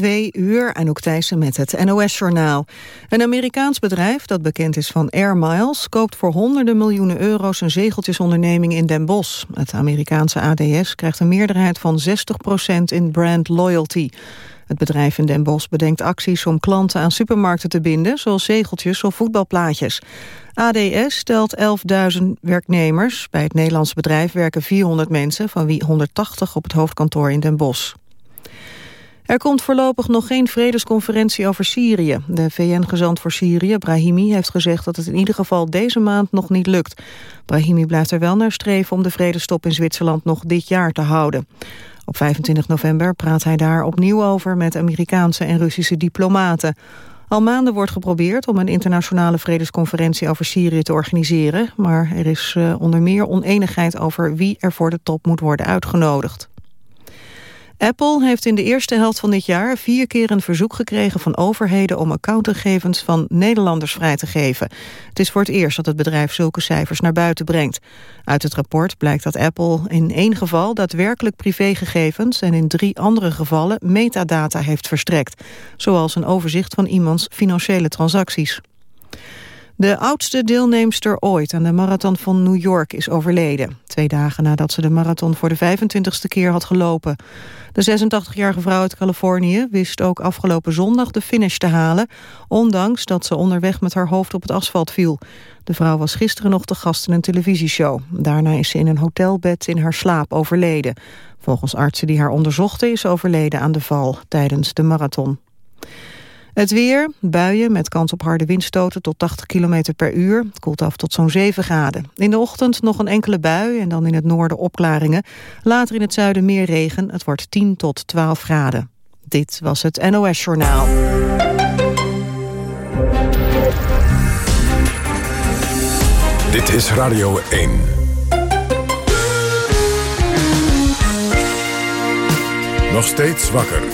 twee uur, en ook Thijssen met het NOS-journaal. Een Amerikaans bedrijf dat bekend is van Air Miles... koopt voor honderden miljoenen euro's een zegeltjesonderneming in Den Bosch. Het Amerikaanse ADS krijgt een meerderheid van 60% in brand loyalty. Het bedrijf in Den Bosch bedenkt acties om klanten aan supermarkten te binden... zoals zegeltjes of voetbalplaatjes. ADS stelt 11.000 werknemers. Bij het Nederlandse bedrijf werken 400 mensen... van wie 180 op het hoofdkantoor in Den Bosch. Er komt voorlopig nog geen vredesconferentie over Syrië. De VN-gezant voor Syrië, Brahimi, heeft gezegd dat het in ieder geval deze maand nog niet lukt. Brahimi blijft er wel naar streven om de vredestop in Zwitserland nog dit jaar te houden. Op 25 november praat hij daar opnieuw over met Amerikaanse en Russische diplomaten. Al maanden wordt geprobeerd om een internationale vredesconferentie over Syrië te organiseren, maar er is uh, onder meer oneenigheid over wie er voor de top moet worden uitgenodigd. Apple heeft in de eerste helft van dit jaar vier keer een verzoek gekregen van overheden om accountgegevens van Nederlanders vrij te geven. Het is voor het eerst dat het bedrijf zulke cijfers naar buiten brengt. Uit het rapport blijkt dat Apple in één geval daadwerkelijk privégegevens en in drie andere gevallen metadata heeft verstrekt. Zoals een overzicht van iemands financiële transacties. De oudste deelnemster ooit aan de Marathon van New York is overleden. Twee dagen nadat ze de marathon voor de 25ste keer had gelopen. De 86-jarige vrouw uit Californië wist ook afgelopen zondag de finish te halen... ondanks dat ze onderweg met haar hoofd op het asfalt viel. De vrouw was gisteren nog te gast in een televisieshow. Daarna is ze in een hotelbed in haar slaap overleden. Volgens artsen die haar onderzochten is overleden aan de val tijdens de marathon. Het weer, buien met kans op harde windstoten tot 80 km per uur. Het koelt af tot zo'n 7 graden. In de ochtend nog een enkele bui en dan in het noorden opklaringen. Later in het zuiden meer regen. Het wordt 10 tot 12 graden. Dit was het NOS Journaal. Dit is Radio 1. Nog steeds wakker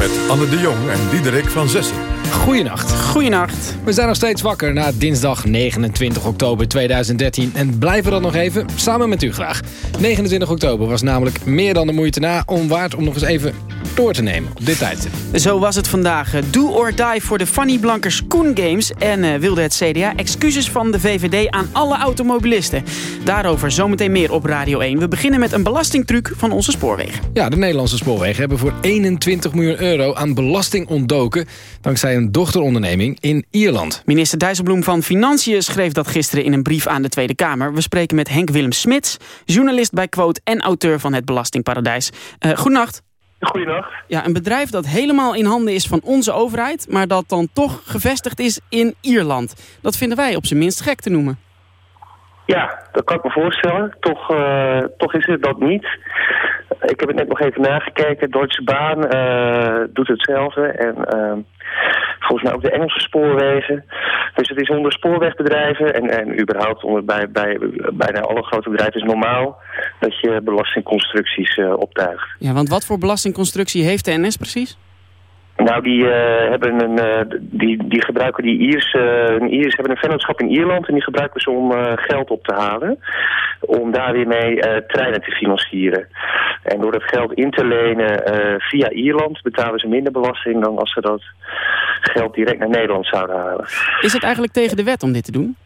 met Anne de Jong en Diederik van Zessen. Goedenacht. Goedenacht. We zijn nog steeds wakker na dinsdag 29 oktober 2013 en blijven dat nog even samen met u graag. 29 oktober was namelijk meer dan de moeite na om waard om nog eens even door te nemen op dit tijdstip. Zo was het vandaag. Do or die voor de Fanny Blankers Koen Games en uh, wilde het CDA excuses van de VVD aan alle automobilisten. Daarover zometeen meer op Radio 1. We beginnen met een belastingtruc van onze spoorwegen. Ja, de Nederlandse spoorwegen hebben voor 21 miljoen euro aan belasting ontdoken dankzij een dochteronderneming in Ierland. Minister Dijsselbloem van Financiën schreef dat gisteren in een brief aan de Tweede Kamer. We spreken met Henk Willem Smits, journalist bij Quote en auteur van Het Belastingparadijs. Uh, goedenacht. Goedenacht. Ja, een bedrijf dat helemaal in handen is van onze overheid... maar dat dan toch gevestigd is in Ierland. Dat vinden wij op zijn minst gek te noemen. Ja, dat kan ik me voorstellen. Toch, uh, toch is het dat niet. Ik heb het net nog even nagekeken. Deutsche Bahn uh, doet hetzelfde. En uh, volgens mij ook de Engelse spoorwegen. Dus het is onder spoorwegbedrijven en, en überhaupt onder, bij, bij bijna alle grote bedrijven is normaal dat je belastingconstructies uh, optuigt. Ja, want wat voor belastingconstructie heeft de NS precies? Nou, die, uh, hebben een, uh, die, die gebruiken die Iers, uh, Iers hebben een vennootschap in Ierland en die gebruiken ze om geld op te halen. Om daar weer mee treinen te financieren. En door dat geld in te lenen via Ierland betalen ze minder belasting dan als ze dat geld direct naar Nederland zouden halen. Is het eigenlijk tegen de wet om dit te doen?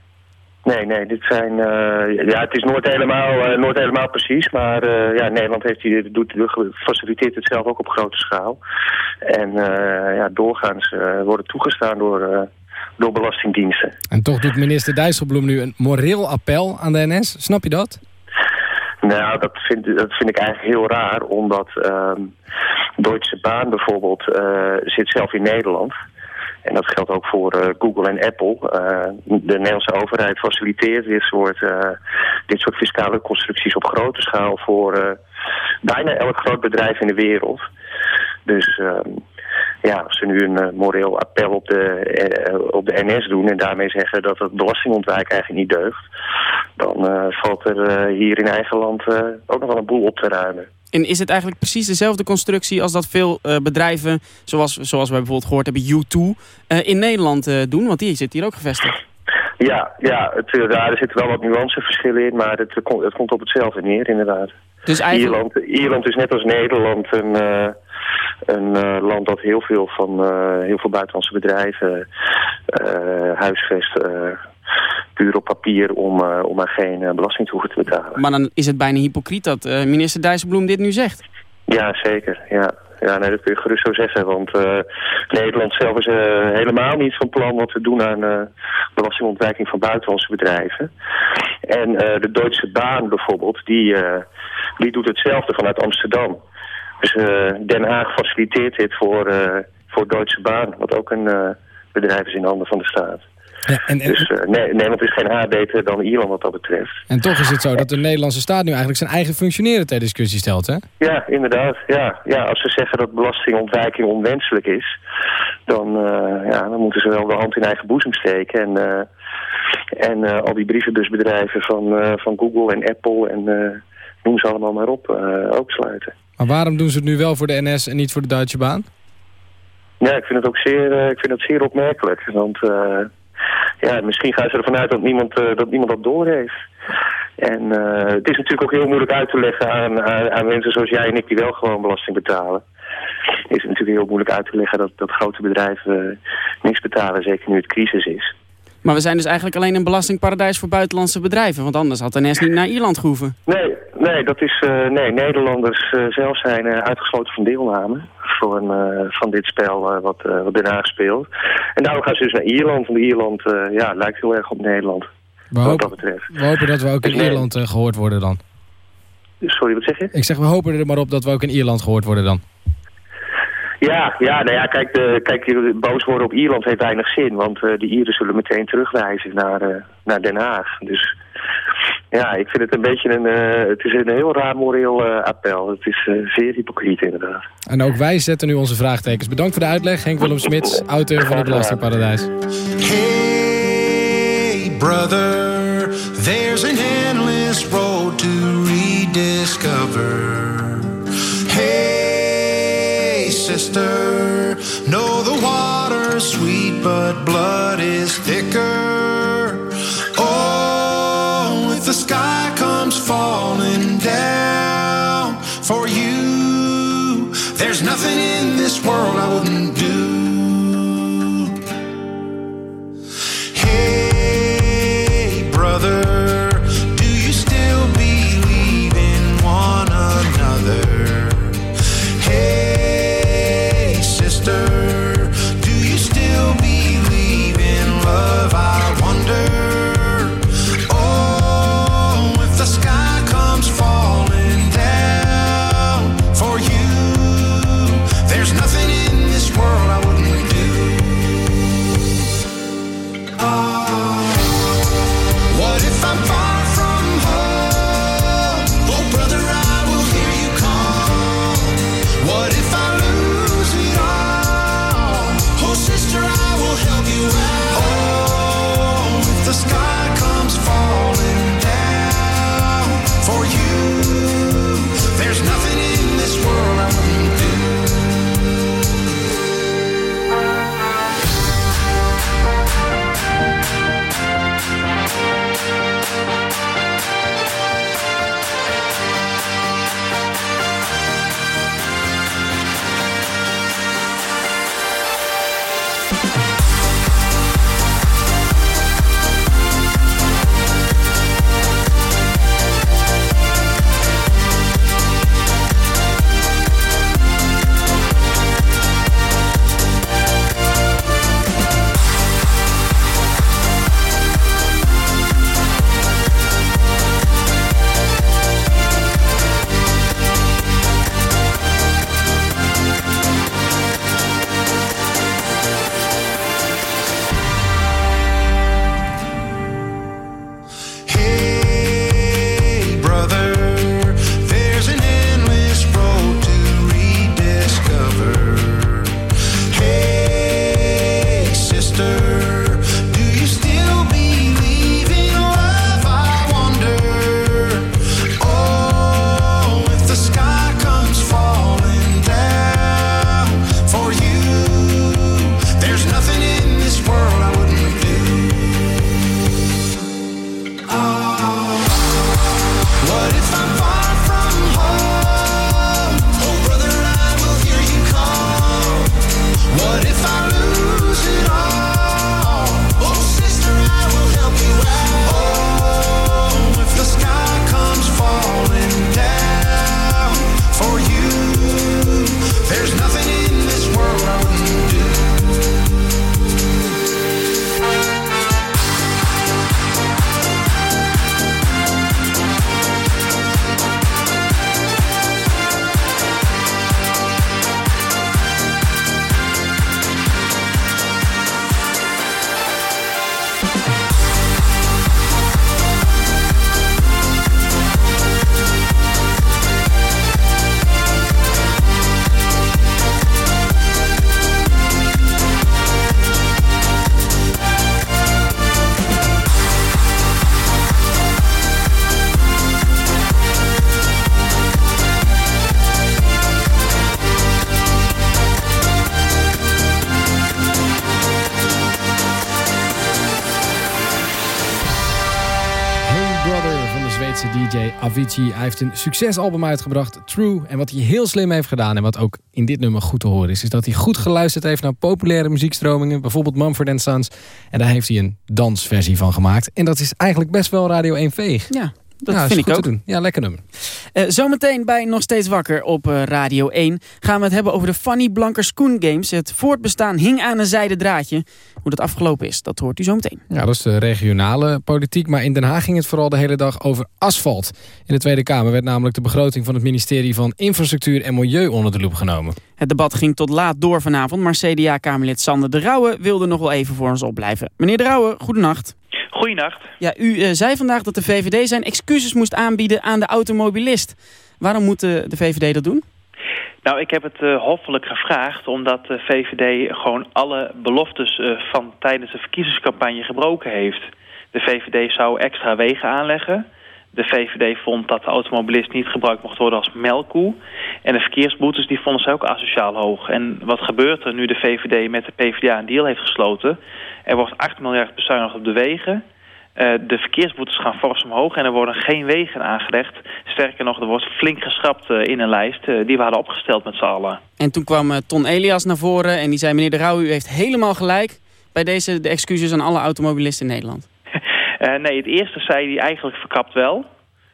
Nee, nee, dit zijn, uh, ja, het is nooit helemaal, uh, nooit helemaal precies, maar uh, ja, Nederland heeft die, doet, faciliteert het zelf ook op grote schaal. En ja, doorgaans worden toegestaan door, door belastingdiensten. En toch doet minister Dijsselbloem nu een moreel appel aan de NS, snap je dat? Nou, dat vind, dat vind ik eigenlijk heel raar, omdat ehm, Deutsche Bahn bijvoorbeeld zit zelf in Nederland... En dat geldt ook voor uh, Google en Apple. Uh, de Nederlandse overheid faciliteert dit soort, uh, dit soort fiscale constructies op grote schaal voor bijna elk groot bedrijf in de wereld. Dus ehm, ja, als ze nu een moreel appel op de, op de NS doen en daarmee zeggen dat het belastingontwijken eigenlijk niet deugt, dan valt er hier in eigen land ook nog wel een boel op te ruimen. En is het eigenlijk precies dezelfde constructie als dat veel uh, bedrijven, zoals, zoals wij bijvoorbeeld gehoord hebben, U2, uh, in Nederland uh, doen? Want die zit hier ook gevestigd. Ja, ja, het, ja, er zitten wel wat nuanceverschillen in, maar het, het komt op hetzelfde neer inderdaad. Dus eigenlijk... Ierland, Ierland is net als Nederland een, een land dat heel veel van heel veel buitenlandse bedrijven huisvest puur op papier om, om maar geen belasting te hoeven te betalen. Maar dan is het bijna hypocriet dat minister Dijsselbloem dit nu zegt. Ja, zeker. Ja. Ja, nee, dat kun je gerust zo zeggen. Want uh, Nederland zelf is uh, helemaal niet van plan wat te doen aan uh, belastingontwijking van buitenlandse bedrijven. En de Duitse Baan bijvoorbeeld, die, die doet hetzelfde vanuit Amsterdam. Dus Den Haag faciliteert dit voor, voor Duitse Baan, wat ook een bedrijf is in handen van de staat. Ja, en, en, dus uh, nee, Nederland is geen haar beter dan Ierland wat dat betreft. En toch is het zo dat de Nederlandse staat nu eigenlijk zijn eigen functioneren ter discussie stelt, hè? Ja, inderdaad. Ja, ja, als ze zeggen dat belastingontwijking onwenselijk is, dan, uh, ja, dan moeten ze wel de hand in eigen boezem steken. En, uh, en al die brievenbusbedrijven van, van Google en Apple en noem ze allemaal maar op, ook sluiten. Maar waarom doen ze het nu wel voor de NS en niet voor de Duitse baan? Ja, ik vind het ook zeer, ik vind het zeer opmerkelijk. Want ja, misschien gaan ze ervan uit dat niemand, uh, dat, niemand dat doorheeft. En uh, het is natuurlijk ook heel moeilijk uit te leggen aan, aan, mensen zoals jij en ik die wel gewoon belasting betalen. Het is natuurlijk heel moeilijk uit te leggen dat, dat grote bedrijven uh, niks betalen, zeker nu het crisis is. Maar we zijn dus eigenlijk alleen een belastingparadijs voor buitenlandse bedrijven. Want anders had NS niet naar Ierland gehoeven. Nee, nee, dat is, uh, nee Nederlanders uh, zelf zijn uh, uitgesloten van deelname van, van dit spel wat, wat Den Haag speelt. En daarom gaan ze dus naar Ierland. Want Ierland ja, lijkt heel erg op Nederland. We, wat dat betreft. we hopen dat we ook in dus Ierland gehoord worden dan. Sorry, wat zeg je? Ik zeg, we hopen er maar op dat we ook in Ierland gehoord worden dan. Ja, ja, nou ja, kijk, de, kijk, boos worden op Ierland heeft weinig zin. Want uh, de Ieren zullen meteen terugwijzen naar, uh, naar Den Haag. Dus ja, ik vind het een beetje een... Uh, het is een heel raar moreel appel. Het is zeer hypocriet inderdaad. En ook wij zetten nu onze vraagtekens. Bedankt voor de uitleg. Henk Willem Smits, auteur van het Belastingparadijs. Hey brother, there's an endless road to rediscover. Sister. Know the water's sweet, but blood is thicker. Oh, if the sky comes falling down for you, there's nothing in this world I wouldn't do. Avicii. Hij heeft een succesalbum uitgebracht, True. En wat hij heel slim heeft gedaan en wat ook in dit nummer goed te horen is... is dat hij goed geluisterd heeft naar populaire muziekstromingen. Bijvoorbeeld Mumford Sons. En daar heeft hij een dansversie van gemaakt. En dat is eigenlijk best wel Radio 1 veeg. Ja, dat ja, vind ik ook. Doen. Ja, lekker nummer. Uh, zometeen bij Nog Steeds Wakker op uh, Radio 1 gaan we het hebben over de Fanny Blankers Koen Games. Het voortbestaan hing aan een zijde draadje. Hoe dat afgelopen is, dat hoort u zometeen. Ja, dat is de regionale politiek. Maar in Den Haag ging het vooral de hele dag over asfalt. In de Tweede Kamer werd namelijk de begroting van het ministerie van Infrastructuur en Milieu onder de loep genomen. Het debat ging tot laat door vanavond, maar CDA-Kamerlid Sander de Rauwe wilde nog wel even voor ons opblijven. Meneer de Rauwe, goedenacht. Goedenacht. Ja, u uh, zei vandaag dat de VVD zijn excuses moest aanbieden aan de automobilist. Waarom moet de, de VVD dat doen? Nou, ik heb het uh, hoffelijk gevraagd omdat de VVD gewoon alle beloftes uh, van tijdens de verkiezingscampagne gebroken heeft. De VVD zou extra wegen aanleggen. De VVD vond dat de automobilist niet gebruikt mocht worden als melkkoe. En de verkeersboetes die vonden ze ook asociaal hoog. En wat gebeurt er nu de VVD met de PvdA een deal heeft gesloten? Er wordt 8 miljard bezuinigd op de wegen. Uh, de verkeersboetes gaan fors omhoog en er worden geen wegen aangelegd. Sterker nog, er wordt flink geschrapt uh, in een lijst uh, die we hadden opgesteld met z'n allen. En toen kwam Ton Elias naar voren en die zei... meneer De Rauw, u heeft helemaal gelijk bij deze de excuses aan alle automobilisten in Nederland. nee, het eerste zei hij eigenlijk verkapt wel.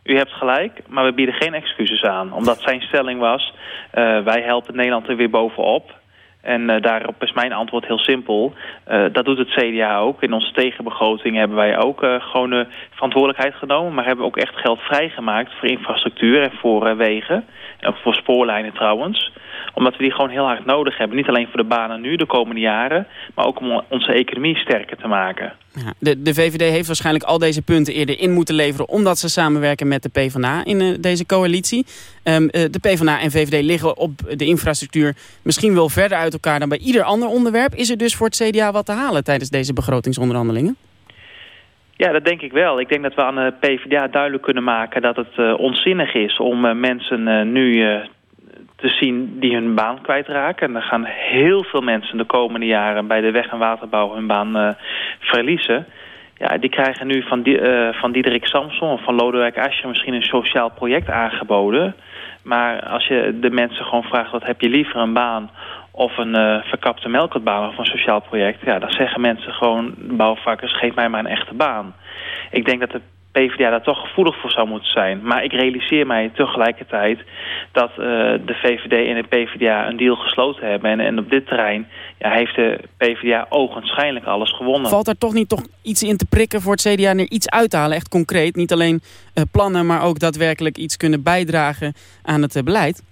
U hebt gelijk, maar we bieden geen excuses aan. Omdat zijn stelling was, wij helpen Nederland er weer bovenop... En uh, daarop is mijn antwoord heel simpel. Uh, dat doet het CDA ook. In onze tegenbegroting hebben wij ook uh, gewoon de verantwoordelijkheid genomen. Maar hebben ook echt geld vrijgemaakt voor infrastructuur en voor wegen. En voor spoorlijnen trouwens omdat we die gewoon heel hard nodig hebben. Niet alleen voor de banen nu, de komende jaren... maar ook om onze economie sterker te maken. Ja, de, de VVD heeft waarschijnlijk al deze punten eerder in moeten leveren... omdat ze samenwerken met de PvdA in uh, deze coalitie. Um, uh, de PvdA en VVD liggen op de infrastructuur misschien wel verder uit elkaar... dan bij ieder ander onderwerp. Is er dus voor het CDA wat te halen tijdens deze begrotingsonderhandelingen? Ja, dat denk ik wel. Ik denk dat we aan de PvdA duidelijk kunnen maken dat het uh, onzinnig is om uh, mensen uh, nu te zien die hun baan kwijtraken. En er gaan heel veel mensen de komende jaren bij de weg- en waterbouw hun baan uh, verliezen. Ja, die krijgen nu van, die, uh, van Diederik Samson of van Lodewijk Asscher misschien een sociaal project aangeboden. Maar als je de mensen gewoon vraagt, wat heb je liever, een baan of een uh, verkapte melkertbaan of een sociaal project. Ja, dan zeggen mensen gewoon, bouwvakkers, geef mij maar een echte baan. Ik denk dat de PvdA daar toch gevoelig voor zou moeten zijn. Maar ik realiseer mij tegelijkertijd dat uh, de VVD en de PvdA een deal gesloten hebben. En, en op dit terrein ja, heeft de PvdA ogenschijnlijk alles gewonnen. Valt er toch niet toch iets in te prikken voor het CDA er iets uit te halen? Echt concreet, niet alleen uh, plannen, maar ook daadwerkelijk iets kunnen bijdragen aan het uh, beleid?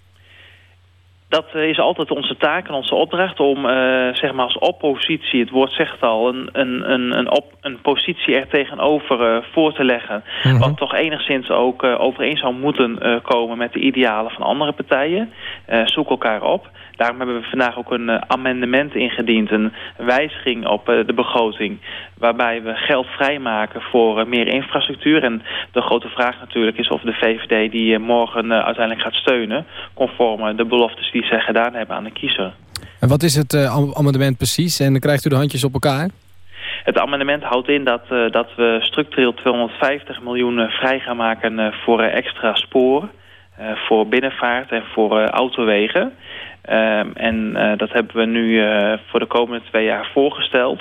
Dat eh, is altijd onze taak en onze opdracht om uh, zeg maar als oppositie, het woord zegt al, een, een, een, een, op, een positie er tegenover uh, voor te leggen. Mm -hmm. Wat toch enigszins ook uh, overeen zou moeten komen met de idealen van andere partijen. zoek elkaar op. Daarom hebben we vandaag ook een amendement ingediend, een wijziging op de begroting. Waarbij we geld vrijmaken voor meer infrastructuur. En de grote vraag natuurlijk is of de VVD die morgen uiteindelijk gaat steunen. Conform de beloftes die zij gedaan hebben aan de kiezer. En wat is het amendement precies? En dan krijgt u de handjes op elkaar? Het amendement houdt in dat, uh, dat we structureel 250 miljoen vrij gaan maken uh, voor uh, extra spoor. voor binnenvaart en voor autowegen. En dat hebben we nu voor de komende twee jaar voorgesteld.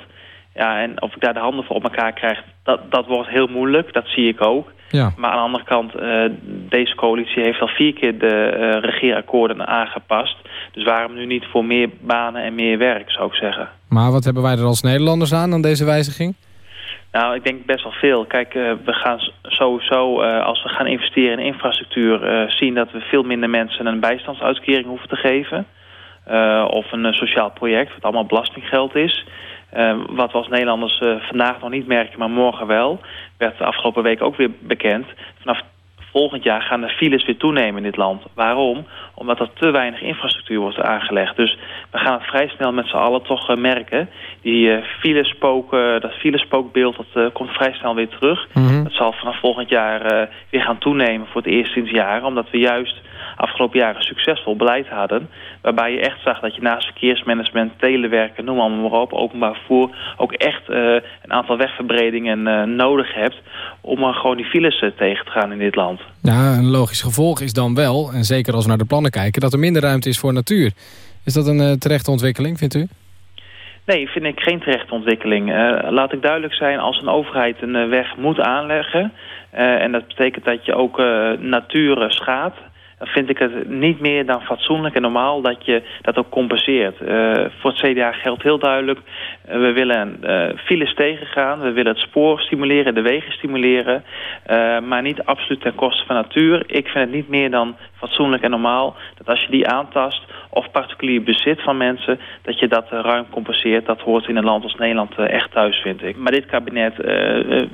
Ja, en of ik daar de handen voor op elkaar krijg, dat, dat wordt heel moeilijk. Dat zie ik ook. Ja. Maar aan de andere kant, uh, deze coalitie heeft al vier keer de uh, regeerakkoorden aangepast. Dus waarom nu niet voor meer banen en meer werk, zou ik zeggen. Maar wat hebben wij er als Nederlanders aan, aan deze wijziging? Nou, ik denk best wel veel. Kijk, uh, we gaan sowieso, als we gaan investeren in infrastructuur... zien dat we veel minder mensen een bijstandsuitkering hoeven te geven. of een sociaal project, wat allemaal belastinggeld is... Wat we als Nederlanders vandaag nog niet merken, maar morgen wel... werd de afgelopen week ook weer bekend. Vanaf volgend jaar gaan de files weer toenemen in dit land. Waarom? Omdat er te weinig infrastructuur wordt aangelegd. Dus we gaan het vrij snel met z'n allen toch uh, merken. Die uh, filespook, uh, dat filespookbeeld dat, komt vrij snel weer terug. Mm -hmm. Dat zal vanaf volgend jaar weer gaan toenemen voor het eerst sinds jaren. Omdat we juist afgelopen jaren succesvol beleid hadden. Waarbij je echt zag dat je naast verkeersmanagement, telewerken, noem allemaal maar op, openbaar vervoer, ook echt uh, een aantal wegverbredingen uh, nodig hebt om uh, gewoon die files tegen te gaan in dit land. Ja, een logisch gevolg is dan wel, en zeker als we naar de plannen kijken, dat er minder ruimte is voor natuur. Is dat een terechte ontwikkeling, vindt u? Nee, vind ik geen terechte ontwikkeling. laat ik duidelijk zijn, als een overheid een weg moet aanleggen... en dat betekent dat je ook natuur schaadt dan vind ik het niet meer dan fatsoenlijk en normaal dat je dat ook compenseert. Uh, voor het CDA geldt heel duidelijk, uh, we willen uh, files tegengaan, we willen het spoor stimuleren, de wegen stimuleren, maar niet absoluut ten koste van natuur. Ik vind het niet meer dan fatsoenlijk en normaal dat als je die aantast of particulier bezit van mensen, dat je dat ruim compenseert. Dat hoort in een land als Nederland echt thuis, vind ik. Maar dit kabinet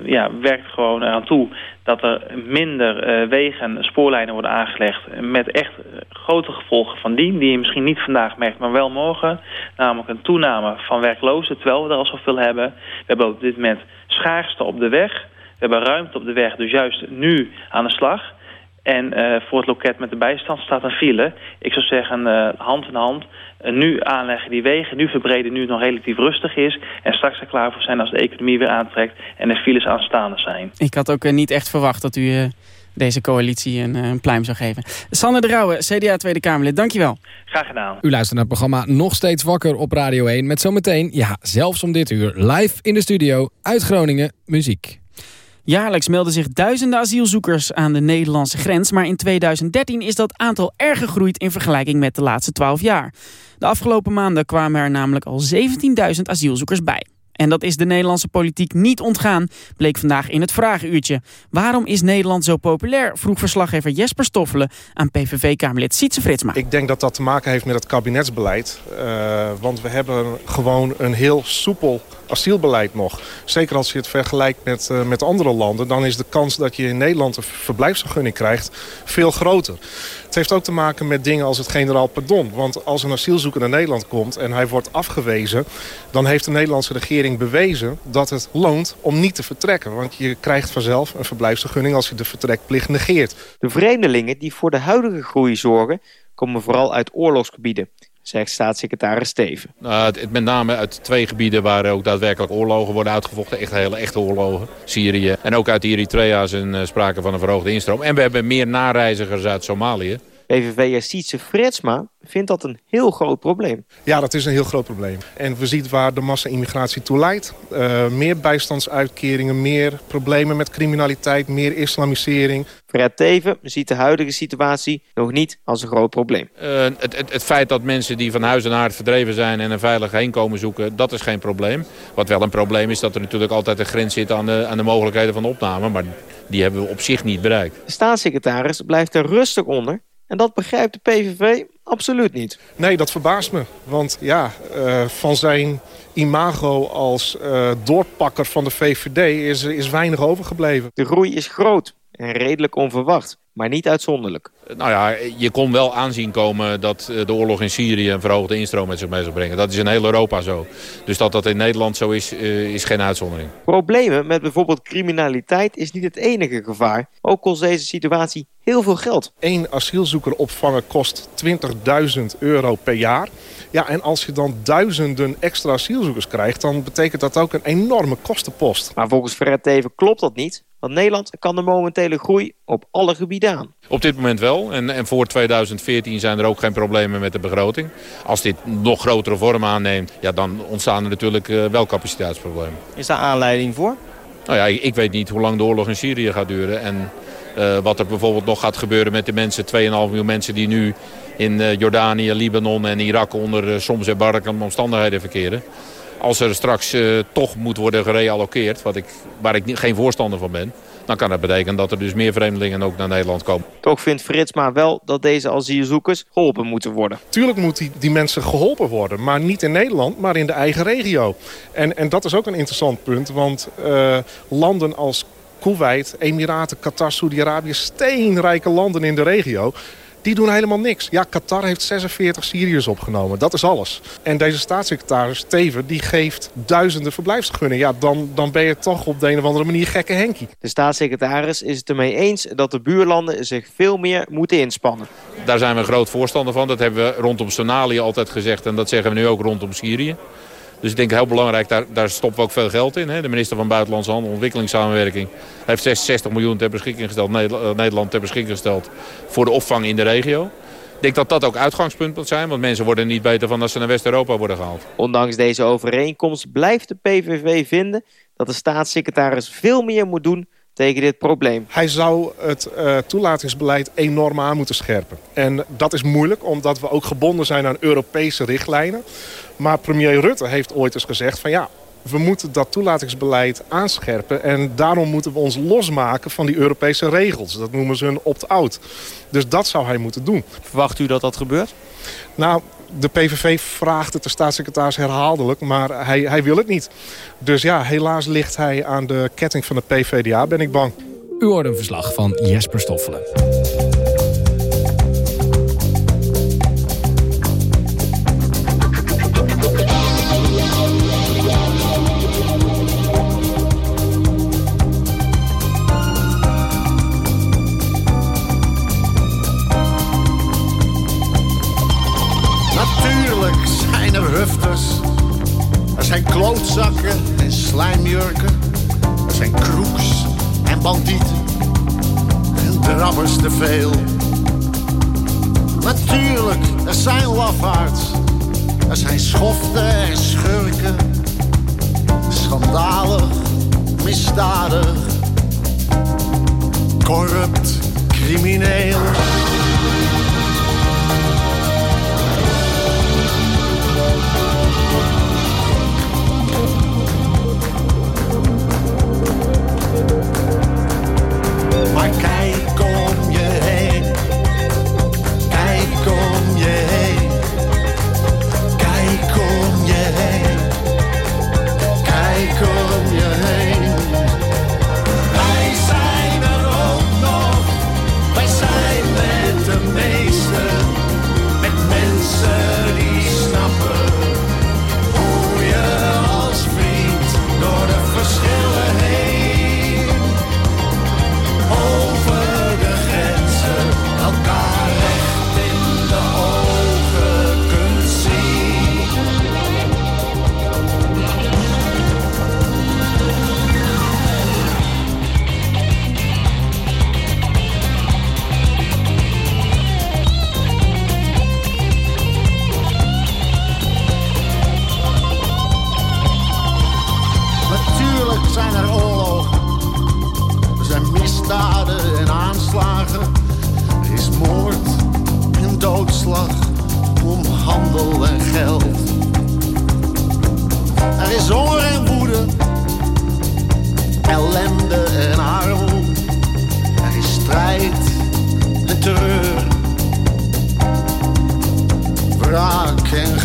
ja, werkt gewoon eraan toe dat er minder wegen en spoorlijnen worden aangelegd... met echt grote gevolgen van die, die je misschien niet vandaag merkt, maar wel morgen. Namelijk een toename van werklozen, terwijl we er al zoveel hebben. We hebben op dit moment schaarste op de weg. We hebben ruimte op de weg, dus juist nu aan de slag... En uh, voor het loket met de bijstand staat een file. Ik zou zeggen uh, hand in hand. Nu aanleggen die wegen, nu verbreden nu het nog relatief rustig is. En straks er klaar voor zijn als de economie weer aantrekt en de files aanstaande zijn. Ik had ook niet echt verwacht dat u deze coalitie een, een pluim zou geven. Sander de Rauwe, CDA Tweede Kamerlid, dankjewel. Graag gedaan. U luistert naar het programma Nog Steeds Wakker op Radio 1... met zometeen, ja, zelfs om dit uur, live in de studio uit Groningen, muziek. Jaarlijks melden zich duizenden asielzoekers aan de Nederlandse grens... maar in 2013 is dat aantal erg gegroeid in vergelijking met de laatste 12 jaar. De afgelopen maanden kwamen er namelijk al 17.000 asielzoekers bij. En dat is de Nederlandse politiek niet ontgaan, bleek vandaag in het Vragenuurtje. Waarom is Nederland zo populair, vroeg verslaggever Jesper Stoffelen aan PVV-Kamerlid Sietse Fritsma. Ik denk dat dat te maken heeft met het kabinetsbeleid. Uh, want we hebben gewoon een heel soepel asielbeleid nog. Zeker als je het vergelijkt met, uh, met andere landen... dan is de kans dat je in Nederland een verblijfsvergunning krijgt veel groter. Het heeft ook te maken met dingen als het generaal pardon. Want als een asielzoeker naar Nederland komt en hij wordt afgewezen... dan heeft de Nederlandse regering bewezen dat het loont om niet te vertrekken. Want je krijgt vanzelf een verblijfsvergunning als je de vertrekplicht negeert. De vreemdelingen die voor de huidige groei zorgen... komen vooral uit oorlogsgebieden zegt staatssecretaris Steven. Nou, het, met name uit twee gebieden waar ook daadwerkelijk oorlogen worden uitgevochten. Echt hele echte oorlogen. Syrië en ook uit Eritrea zijn uh, sprake van een verhoogde instroom. En we hebben meer nareizigers uit Somalië. PVV'er Sietse Fretsma vindt dat een heel groot probleem. Ja, dat is een heel groot probleem. En we zien waar de massa-immigratie toe leidt. Uh, meer bijstandsuitkeringen, meer problemen met criminaliteit, meer islamisering. Fred Teven ziet de huidige situatie nog niet als een groot probleem. Uh, het, het, het, feit dat mensen die van huis en aard verdreven zijn en een veilig heenkomen zoeken, dat is geen probleem. Wat wel een probleem is dat er natuurlijk altijd een grens zit aan de, aan de mogelijkheden van opname. Maar die hebben we op zich niet bereikt. De staatssecretaris blijft er rustig onder en dat begrijpt de PVV absoluut niet. Nee, dat verbaast me. Want ja, uh, van zijn imago als uh, doorpakker van de VVD is, is weinig overgebleven. De groei is groot en redelijk onverwacht maar niet uitzonderlijk. Nou ja, je kon wel aanzien komen dat eh, de oorlog in Syrië een verhoogde instroom met zich mee zou brengen. Dat is in heel Europa zo. Dus dat dat in Nederland zo is, uh, is geen uitzondering. Problemen met bijvoorbeeld criminaliteit is niet het enige gevaar. Ook kost deze situatie heel veel geld. Eén asielzoeker opvangen kost 20.000 euro per jaar. Ja, en als je dan duizenden extra asielzoekers krijgt... dan betekent dat ook een enorme kostenpost. Maar volgens Fred Teven klopt dat niet. Want Nederland kan de momentele groei op alle gebieden aan. Op dit moment wel. En, en voor 2014 zijn er ook geen problemen met de begroting. Als dit nog grotere vorm aanneemt, ja, dan ontstaan er natuurlijk uh, wel capaciteitsproblemen. Is daar aanleiding voor? Nou ja, ik weet niet hoe lang de oorlog in Syrië gaat duren. En uh, wat er bijvoorbeeld nog gaat gebeuren met de mensen, 2,5 miljoen mensen die nu in uh, Jordanië, Libanon en Irak onder soms erbarmelijke omstandigheden verkeren als er straks uh, toch moet worden gereallokeerd, wat ik, waar ik geen voorstander van ben... dan kan dat betekenen dat er dus meer vreemdelingen ook naar Nederland komen. Toch vindt Fritsma wel dat deze asielzoekers geholpen moeten worden. Tuurlijk moeten die, die mensen geholpen worden, maar niet in Nederland, maar in de eigen regio. En, en dat is ook een interessant punt, want uh, landen als Kuwait, Emiraten, Qatar, Saudi-Arabië... steenrijke landen in de regio Die doen helemaal niks. Ja, Qatar heeft 46 Syriërs opgenomen. Dat is alles. En deze staatssecretaris Teven die geeft duizenden verblijfsvergunningen. Ja, dan, dan ben je toch op de een of andere manier gekke Henkie. De staatssecretaris is het ermee eens dat de buurlanden zich veel meer moeten inspannen. Daar zijn we een groot voorstander van. Dat hebben we rondom Somalië altijd gezegd en dat zeggen we nu ook rondom Syrië. Dus ik denk heel belangrijk, daar, daar stoppen we ook veel geld in. Hè. De minister van Buitenlandse Handel en Ontwikkelingssamenwerking heeft 66 miljoen ter beschikking gesteld, eh, Nederland ter beschikking gesteld voor de opvang in de regio. Ik denk dat dat ook uitgangspunt moet zijn, want mensen worden niet beter van als ze naar West-Europa worden gehaald. Ondanks deze overeenkomst blijft de PVV vinden dat de staatssecretaris veel meer moet doen tegen dit probleem. Hij zou het uh, toelatingsbeleid enorm aan moeten scherpen. En dat is moeilijk, omdat we ook gebonden zijn aan Europese richtlijnen. Maar premier Rutte heeft ooit eens gezegd van ja, we moeten dat toelatingsbeleid aanscherpen. En daarom moeten we ons losmaken van die Europese regels. Dat noemen ze een opt-out. Dus dat zou hij moeten doen. Verwacht u dat dat gebeurt? Nou, de PVV vraagt het de staatssecretaris herhaaldelijk, maar hij, hij wil het niet. Dus ja, helaas ligt hij aan de ketting van de PVDA, ben ik bang. U hoort een verslag van Jesper Stoffelen. Slijmjurken. Er zijn kroeks en bandieten. En drabbers te veel. Natuurlijk, er zijn lafaards. Er zijn schoften en schurken. Schandalig, misdadig. Corrupt, crimineel.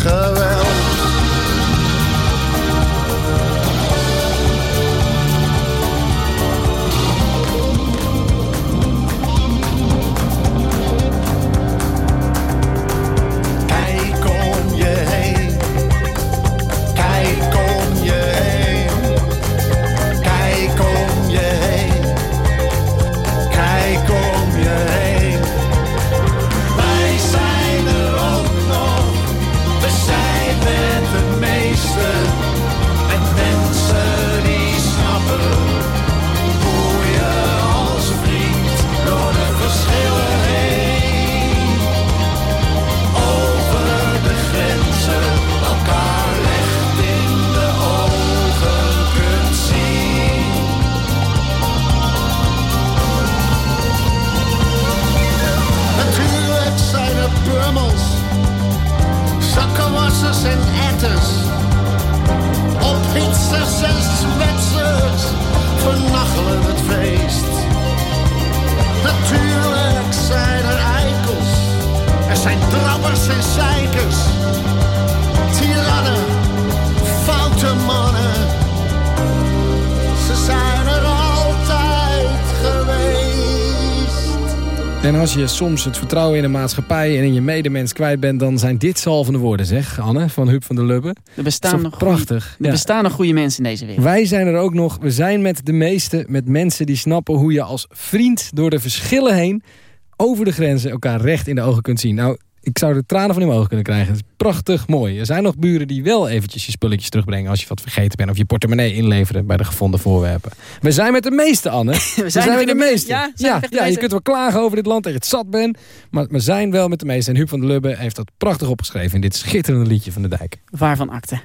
geweest. Je soms het vertrouwen in de maatschappij en in je medemens kwijt bent... dan zijn dit zalvende woorden, zeg, Anne, van Huub van der Lubbe. Er bestaan, nog goeie, prachtig. er bestaan nog goede mensen in deze wereld. Wij zijn er ook nog. We zijn met de meeste, met mensen die snappen hoe je als vriend... door de verschillen heen over de grenzen elkaar recht in de ogen kunt zien. Nou, ik zou de tranen van in mijn ogen kunnen krijgen. Het is prachtig mooi. Er zijn nog buren die wel eventjes je spulletjes terugbrengen... als je wat vergeten bent of je portemonnee inleveren bij de gevonden voorwerpen. We zijn met de meeste, Anne. We zijn, met de, meeste. Ja, ja, ja je kunt wel klagen over dit land dat je het zat bent... maar we zijn wel met de meeste. En Huub van der Lubbe heeft dat prachtig opgeschreven... in dit schitterende liedje van de dijk. Waarvan akte?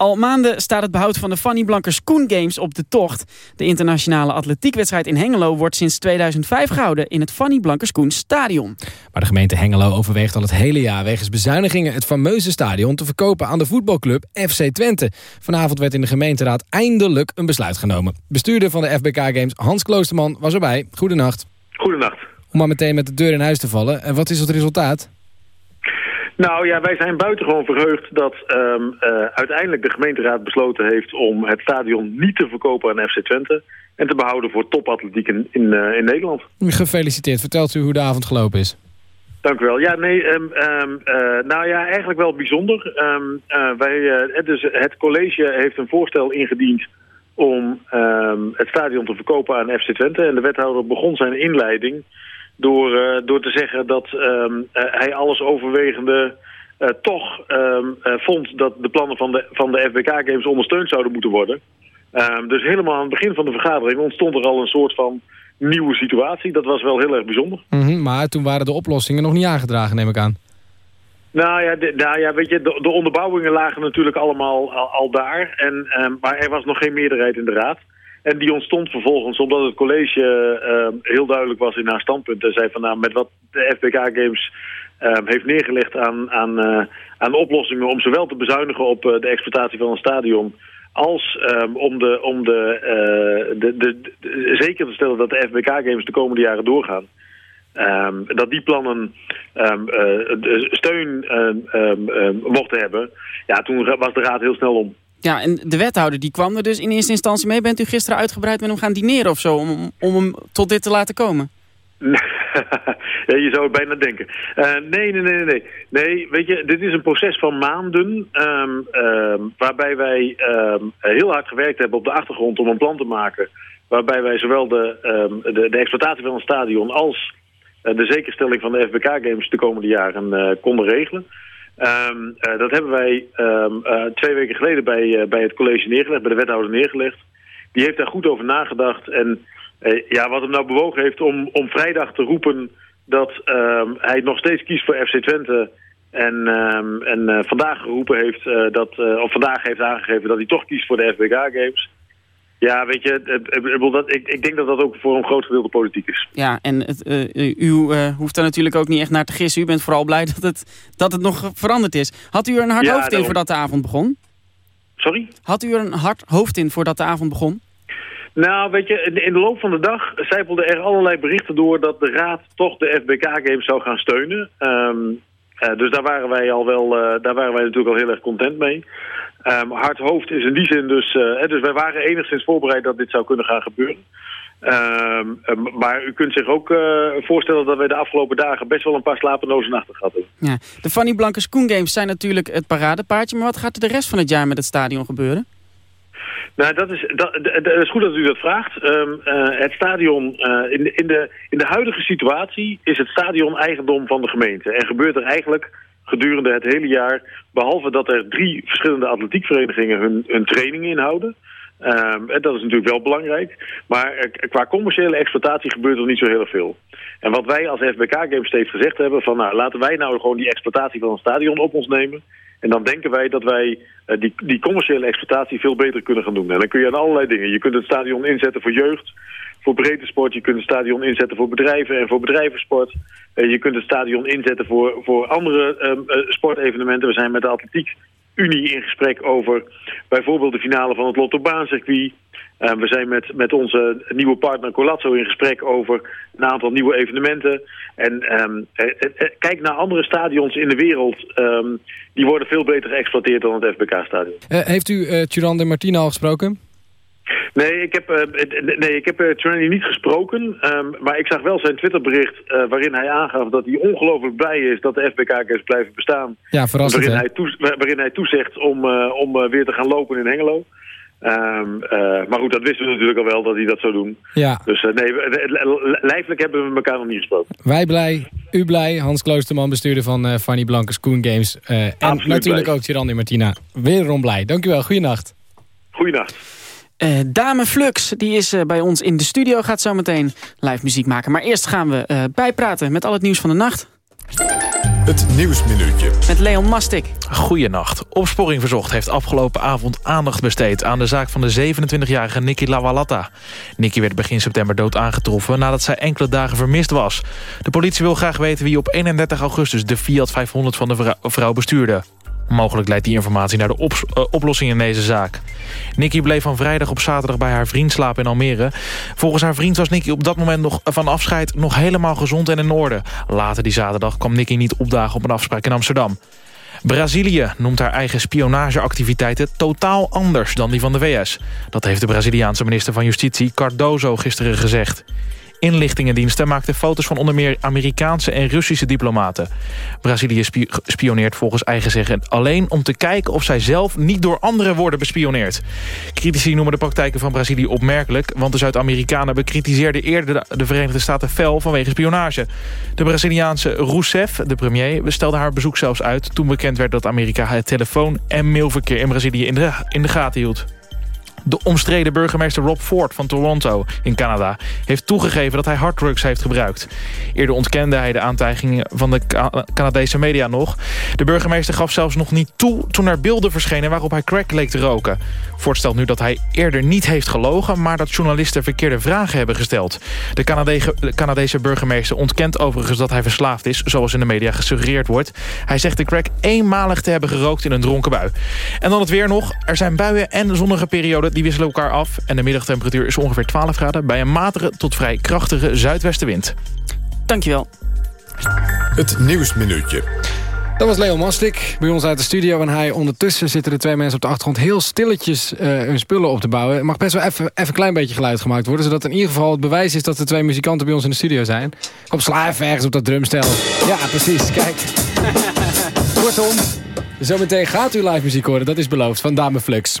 Al maanden staat het behoud van de Fanny Blankers Koen Games op de tocht. De internationale atletiekwedstrijd in Hengelo wordt sinds 2005 gehouden in het Fanny Blankers Koen Stadion. Maar de gemeente Hengelo overweegt al het hele jaar wegens bezuinigingen het fameuze stadion te verkopen aan de voetbalclub FC Twente. Vanavond werd in de gemeenteraad eindelijk een besluit genomen. Bestuurder van de FBK Games Hans Kloosterman was erbij. Goedenacht. Goedenacht. Om maar meteen met de deur in huis te vallen. En wat is het resultaat? Nou ja, wij zijn buitengewoon verheugd dat um, uh, uiteindelijk de gemeenteraad besloten heeft om het stadion niet te verkopen aan FC Twente. En te behouden voor topatletiek in, in, uh, in Nederland. Gefeliciteerd. Vertelt u hoe de avond gelopen is. Dank u wel. Ja, nee, um, um, uh, nou ja, eigenlijk wel bijzonder. wij, dus het college heeft een voorstel ingediend om het stadion te verkopen aan FC Twente. En de wethouder begon zijn inleiding door, uh, door te zeggen dat um, uh, hij alles overwegende uh, toch um, vond dat de plannen van de, van de FBK Games ondersteund zouden moeten worden. Um, dus helemaal aan het begin van de vergadering ontstond er al een soort van nieuwe situatie. Dat was wel heel erg bijzonder. Mm -hmm, maar toen waren de oplossingen nog niet aangedragen, neem ik aan. Nou ja, de, nou ja weet je, de, de onderbouwingen lagen natuurlijk allemaal al, al daar. En, maar er was nog geen meerderheid in de raad. En die ontstond vervolgens omdat het college uh, heel duidelijk was in haar standpunt. En zei van nou, met wat de FBK Games uh, heeft neergelegd aan, aan, uh, aan oplossingen... om zowel te bezuinigen op de exploitatie van een stadion... als um, om, de, om de, de, de, de, zeker te stellen dat de FBK Games de komende jaren doorgaan... Dat die plannen um, steun mochten hebben. Ja, toen was de raad heel snel om. Ja, en de wethouder die kwam er dus in eerste instantie mee. Bent u gisteren uitgebreid met hem gaan dineren of zo... om, om hem tot dit te laten komen? ja, je zou het bijna denken. Uh, nee, nee, nee, nee. Nee, weet je, dit is een proces van maanden... Um, um, waarbij wij um, heel hard gewerkt hebben op de achtergrond om een plan te maken... waarbij wij zowel de, de, de exploitatie van een stadion als uh, de zekerstelling van de FBK-games de komende jaren uh, konden regelen... Um, uh, dat hebben wij um, uh, twee weken geleden bij, uh, bij het college neergelegd, bij de wethouder neergelegd. Die heeft daar goed over nagedacht. En ja, wat hem nou bewogen heeft om, om vrijdag te roepen dat um, hij nog steeds kiest voor FC Twente. En, en vandaag geroepen heeft, dat, of vandaag heeft aangegeven dat hij toch kiest voor de FBK Games. Ja, weet je, ik, ik denk dat dat ook voor een groot gedeelte politiek is. Ja, en het, uh, u uh, hoeft er natuurlijk ook niet echt naar te gissen. U bent vooral blij dat het, dat het nog veranderd is. Had u er een hard ja, hoofd in voordat de avond begon? Sorry? Had u er een hard hoofd in voordat de avond begon? Nou, weet je, in de loop van de dag zijpelden er allerlei berichten door... dat de Raad toch de FBK-games zou gaan steunen. Um, uh, dus daar waren wij al wel, daar waren wij natuurlijk al heel erg content mee. Um, hard hoofd is in die zin dus... Uh, dus wij waren enigszins voorbereid dat dit zou kunnen gaan gebeuren. Um, um, maar u kunt zich ook uh, voorstellen dat wij de afgelopen dagen best wel een paar slapeloze nachten gehad hebben. Ja, de Fanny Blanke Schoen Games zijn natuurlijk het paradepaardje. Maar wat gaat er de rest van het jaar met het stadion gebeuren? Nou, dat is, dat, dat is goed dat u dat vraagt. Um, uh, het stadion, uh, in, de, in, de, in de huidige situatie is het stadion eigendom van de gemeente. En gebeurt er eigenlijk gedurende het hele jaar. Behalve dat er drie verschillende atletiekverenigingen hun, hun trainingen inhouden. Um, en dat is natuurlijk wel belangrijk. Maar qua commerciële exploitatie gebeurt er niet zo heel veel. En wat wij als FBK Games steeds gezegd hebben... van nou, laten wij nou gewoon die exploitatie van een stadion op ons nemen... En dan denken wij dat wij uh, die, die commerciële exploitatie veel beter kunnen gaan doen. En dan kun je aan allerlei dingen. Je kunt het stadion inzetten voor jeugd, voor breedte sport. Je kunt het stadion inzetten voor bedrijven en voor bedrijvensport. Uh, je kunt het stadion inzetten voor, voor andere um, uh, sportevenementen. We zijn met de Atletiek Unie in gesprek over bijvoorbeeld de finale van het Lotto Baancircuit. Uh, we zijn met, met onze nieuwe partner Colazzo in gesprek over een aantal nieuwe evenementen. En um, eh, eh, kijk naar andere stadions in de wereld. Um, die worden veel beter geëxploiteerd dan het FBK-stadion. heeft u uh, Turan de Martina al gesproken? Nee, ik heb, uh, nee, ik heb uh, Trani niet gesproken. Um, maar ik zag wel zijn Twitterbericht uh, waarin hij aangaf dat hij ongelooflijk blij is dat de FBK-games blijven bestaan. Ja, verrassend waarin, hij waarin hij toezegt om, om weer te gaan lopen in Hengelo. Um, maar goed, dat wisten we natuurlijk al wel dat hij dat zou doen. Ja. Dus nee, lijfelijk hebben we elkaar nog niet gesproken. Wij blij, u blij. Hans Kloosterman, bestuurder van Fanny Blankers Koen Games. en natuurlijk blij. ook Tirandi Martina. Wederom blij. Dank u wel. Goeienacht. Goeienacht. Uh, Dame Flux, die is uh, bij ons in de studio, gaat zo meteen live muziek maken. Maar eerst gaan we uh, bijpraten met al het nieuws van de nacht. Het Nieuwsminuutje. Met Leon Mastik. Goeienacht. Opsporing Verzocht heeft afgelopen avond aandacht besteed... aan de zaak van de 27-jarige Nikki Lawalata. Nikki werd begin september dood aangetroffen... nadat zij enkele dagen vermist was. De politie wil graag weten wie op 31 augustus... de Fiat 500 van de vrou vrouw bestuurde. Mogelijk leidt die informatie naar de op uh, oplossing in deze zaak. Nikki bleef van vrijdag op zaterdag bij haar vriend slapen in Almere. Volgens haar vriend was Nikki op dat moment nog van afscheid nog helemaal gezond en in orde. Later die zaterdag kwam Nikki niet opdagen op een afspraak in Amsterdam. Brazilië noemt haar eigen spionageactiviteiten totaal anders dan die van de VS. Dat heeft de Braziliaanse minister van Justitie Cardoso gisteren gezegd. Inlichtingendiensten maakten foto's van onder meer Amerikaanse en Russische diplomaten. Brazilië spioneert volgens eigen zeggen alleen om te kijken of zij zelf niet door anderen worden bespioneerd. Critici noemen de praktijken van Brazilië opmerkelijk, want de Zuid-Amerikanen bekritiseerden eerder de Verenigde Staten fel vanwege spionage. De Braziliaanse Rousseff, de premier, stelde haar bezoek zelfs uit toen bekend werd dat Amerika het telefoon- en mailverkeer in Brazilië in de, in de gaten hield. De omstreden burgemeester Rob Ford van Toronto in Canada... heeft toegegeven dat hij harddrugs heeft gebruikt. Eerder ontkende hij de aantijgingen van de Canadese media nog. De burgemeester gaf zelfs nog niet toe toen er beelden verschenen... waarop hij crack leek te roken. Ford stelt nu dat hij eerder niet heeft gelogen... maar dat journalisten verkeerde vragen hebben gesteld. De, de Canadese burgemeester ontkent overigens dat hij verslaafd is... zoals in de media gesuggereerd wordt. Hij zegt de crack eenmalig te hebben gerookt in een dronken bui. En dan het weer nog. Er zijn buien en zonnige perioden die wisselen elkaar af. En de middagtemperatuur is ongeveer 12 graden... bij een matige tot vrij krachtige zuidwestenwind. Dankjewel. Het Nieuwsminuutje. Dat was Leon Mastik bij ons uit de studio. En hij ondertussen zitten de twee mensen op de achtergrond... heel stilletjes uh, hun spullen op te bouwen. Er mag best wel even, even een klein beetje geluid gemaakt worden... zodat in ieder geval het bewijs is dat de twee muzikanten bij ons in de studio zijn. Kom, sla even ergens op dat drumstel. Ja, precies. Kijk. Kortom, zometeen gaat u live muziek horen. Dat is beloofd van Dame Flux.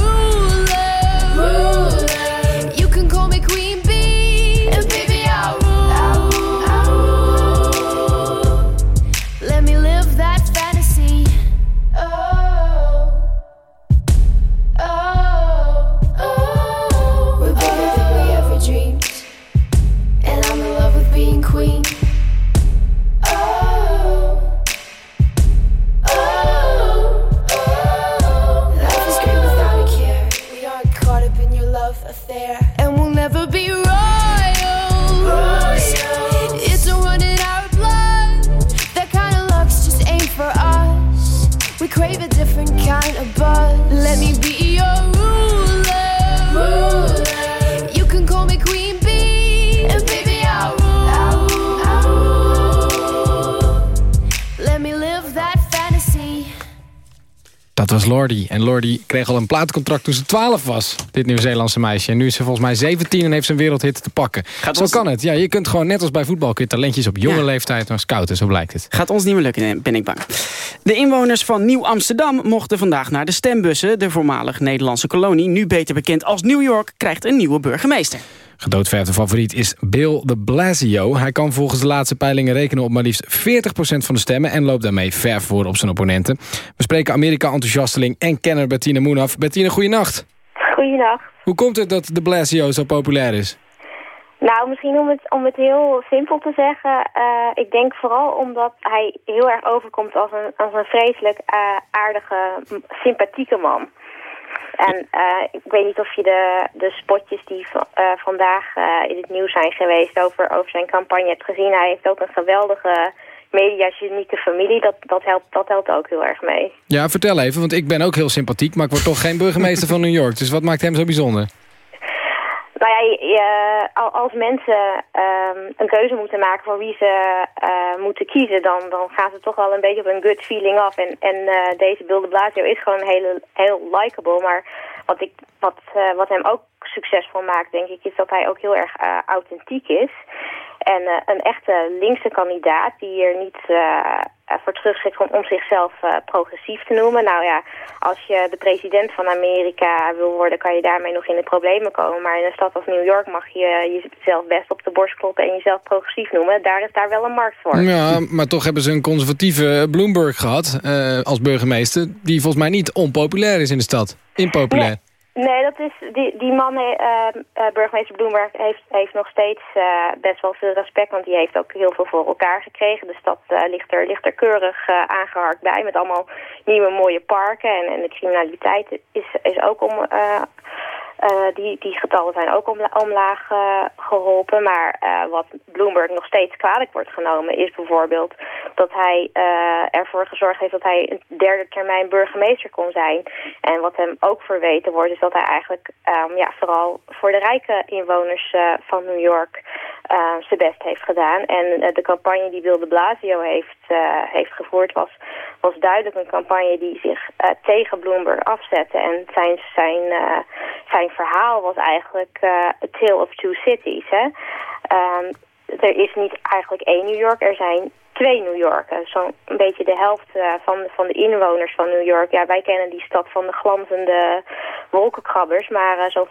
kreeg al een plaatcontract toen ze 12 was. Dit Nieuw-Zeelandse meisje. En nu is ze volgens mij 17 en heeft ze een wereldhit te pakken. zo ons- kan het. Ja, je kunt gewoon net als bij voetbal... kun je talentjes op jonge Ja. leeftijd maar scouten. Zo blijkt het. Gaat ons niet meer lukken, ben ik bang. De inwoners van Nieuw-Amsterdam mochten vandaag naar de stembussen. De voormalig Nederlandse kolonie, nu beter bekend als New York, krijgt een nieuwe burgemeester. Gedoodverfde favoriet is Bill de Blasio. Hij kan volgens de laatste peilingen rekenen op maar liefst 40% van de stemmen... en loopt daarmee ver voor op zijn opponenten. We spreken Amerika-enthousiasteling en kenner Bettine Moenaf. Bettine, goeienacht. Goeiedag. Hoe komt het dat de Blasio zo populair is? Nou, misschien om het, om het heel simpel te zeggen. eh, ik denk vooral omdat hij heel erg overkomt als een, als een vreselijk eh, aardige, sympathieke man. En eh, ik weet niet of je de, de spotjes die eh, vandaag eh, in het nieuws zijn geweest over, over zijn campagne hebt gezien. Hij heeft ook een geweldige mediagenieke familie. Dat, dat, helpt, dat helpt ook heel erg mee. Ja, vertel even, want ik ben ook heel sympathiek... maar ik word toch geen burgemeester van New York. Dus wat maakt hem zo bijzonder? Nou ja, je- je- al- als mensen ehm, een keuze moeten maken voor wie ze eh, moeten kiezen, dan, dan gaan ze toch wel een beetje op een gut feeling af. En, en eh, deze Bill de Blasio is gewoon heel, heel likable. Maar wat, ik, wat, eh, wat hem ook succesvol maakt, denk ik, is dat hij ook heel erg eh, authentiek is. En eh, een echte linkse kandidaat die er niet eh, voor terugschrikt om, om zichzelf progressief te noemen. Nou ja, als je de president van Amerika wil worden, kan je daarmee nog in de problemen komen. Maar in een stad als New York mag je jezelf best op de borst kloppen en jezelf progressief noemen. Daar is daar wel een markt voor. Ja, maar toch hebben ze een conservatieve Bloomberg gehad eh, als burgemeester... die volgens mij niet onpopulair is in de stad. Impopulair. Nee, dat is, die, die man, eh, eh, burgemeester Bloemberg, heeft, heeft nog steeds eh, best wel veel respect. Want die heeft ook heel veel voor elkaar gekregen. De stad ligt, er, ligt er keurig eh, aangeharkt bij. Met allemaal nieuwe mooie parken. En, en de criminaliteit is, is ook om... eh, die, die getallen zijn ook omla omlaag eh, geholpen. Maar eh, wat Bloomberg nog steeds kwalijk wordt genomen... is bijvoorbeeld dat hij ervoor gezorgd heeft... dat hij een derde termijn burgemeester kon zijn. En wat hem ook verweten wordt... is dat hij eigenlijk ehm, ja, vooral voor de rijke inwoners van New York... eh, zijn best heeft gedaan. En de campagne die Bill de Blasio heeft, heeft gevoerd... Was, was duidelijk een campagne die zich tegen Bloomberg afzette. En zijn, zijn, zijn verhaal was eigenlijk eh A Tale of Two Cities. Hè? Ehm, er is niet eigenlijk één New York, er zijn twee New Yorken. Zo'n beetje de helft eh, van, de, van de inwoners van New York. Ja, wij kennen die stad van de glanzende wolkenkrabbers. Maar eh, zo'n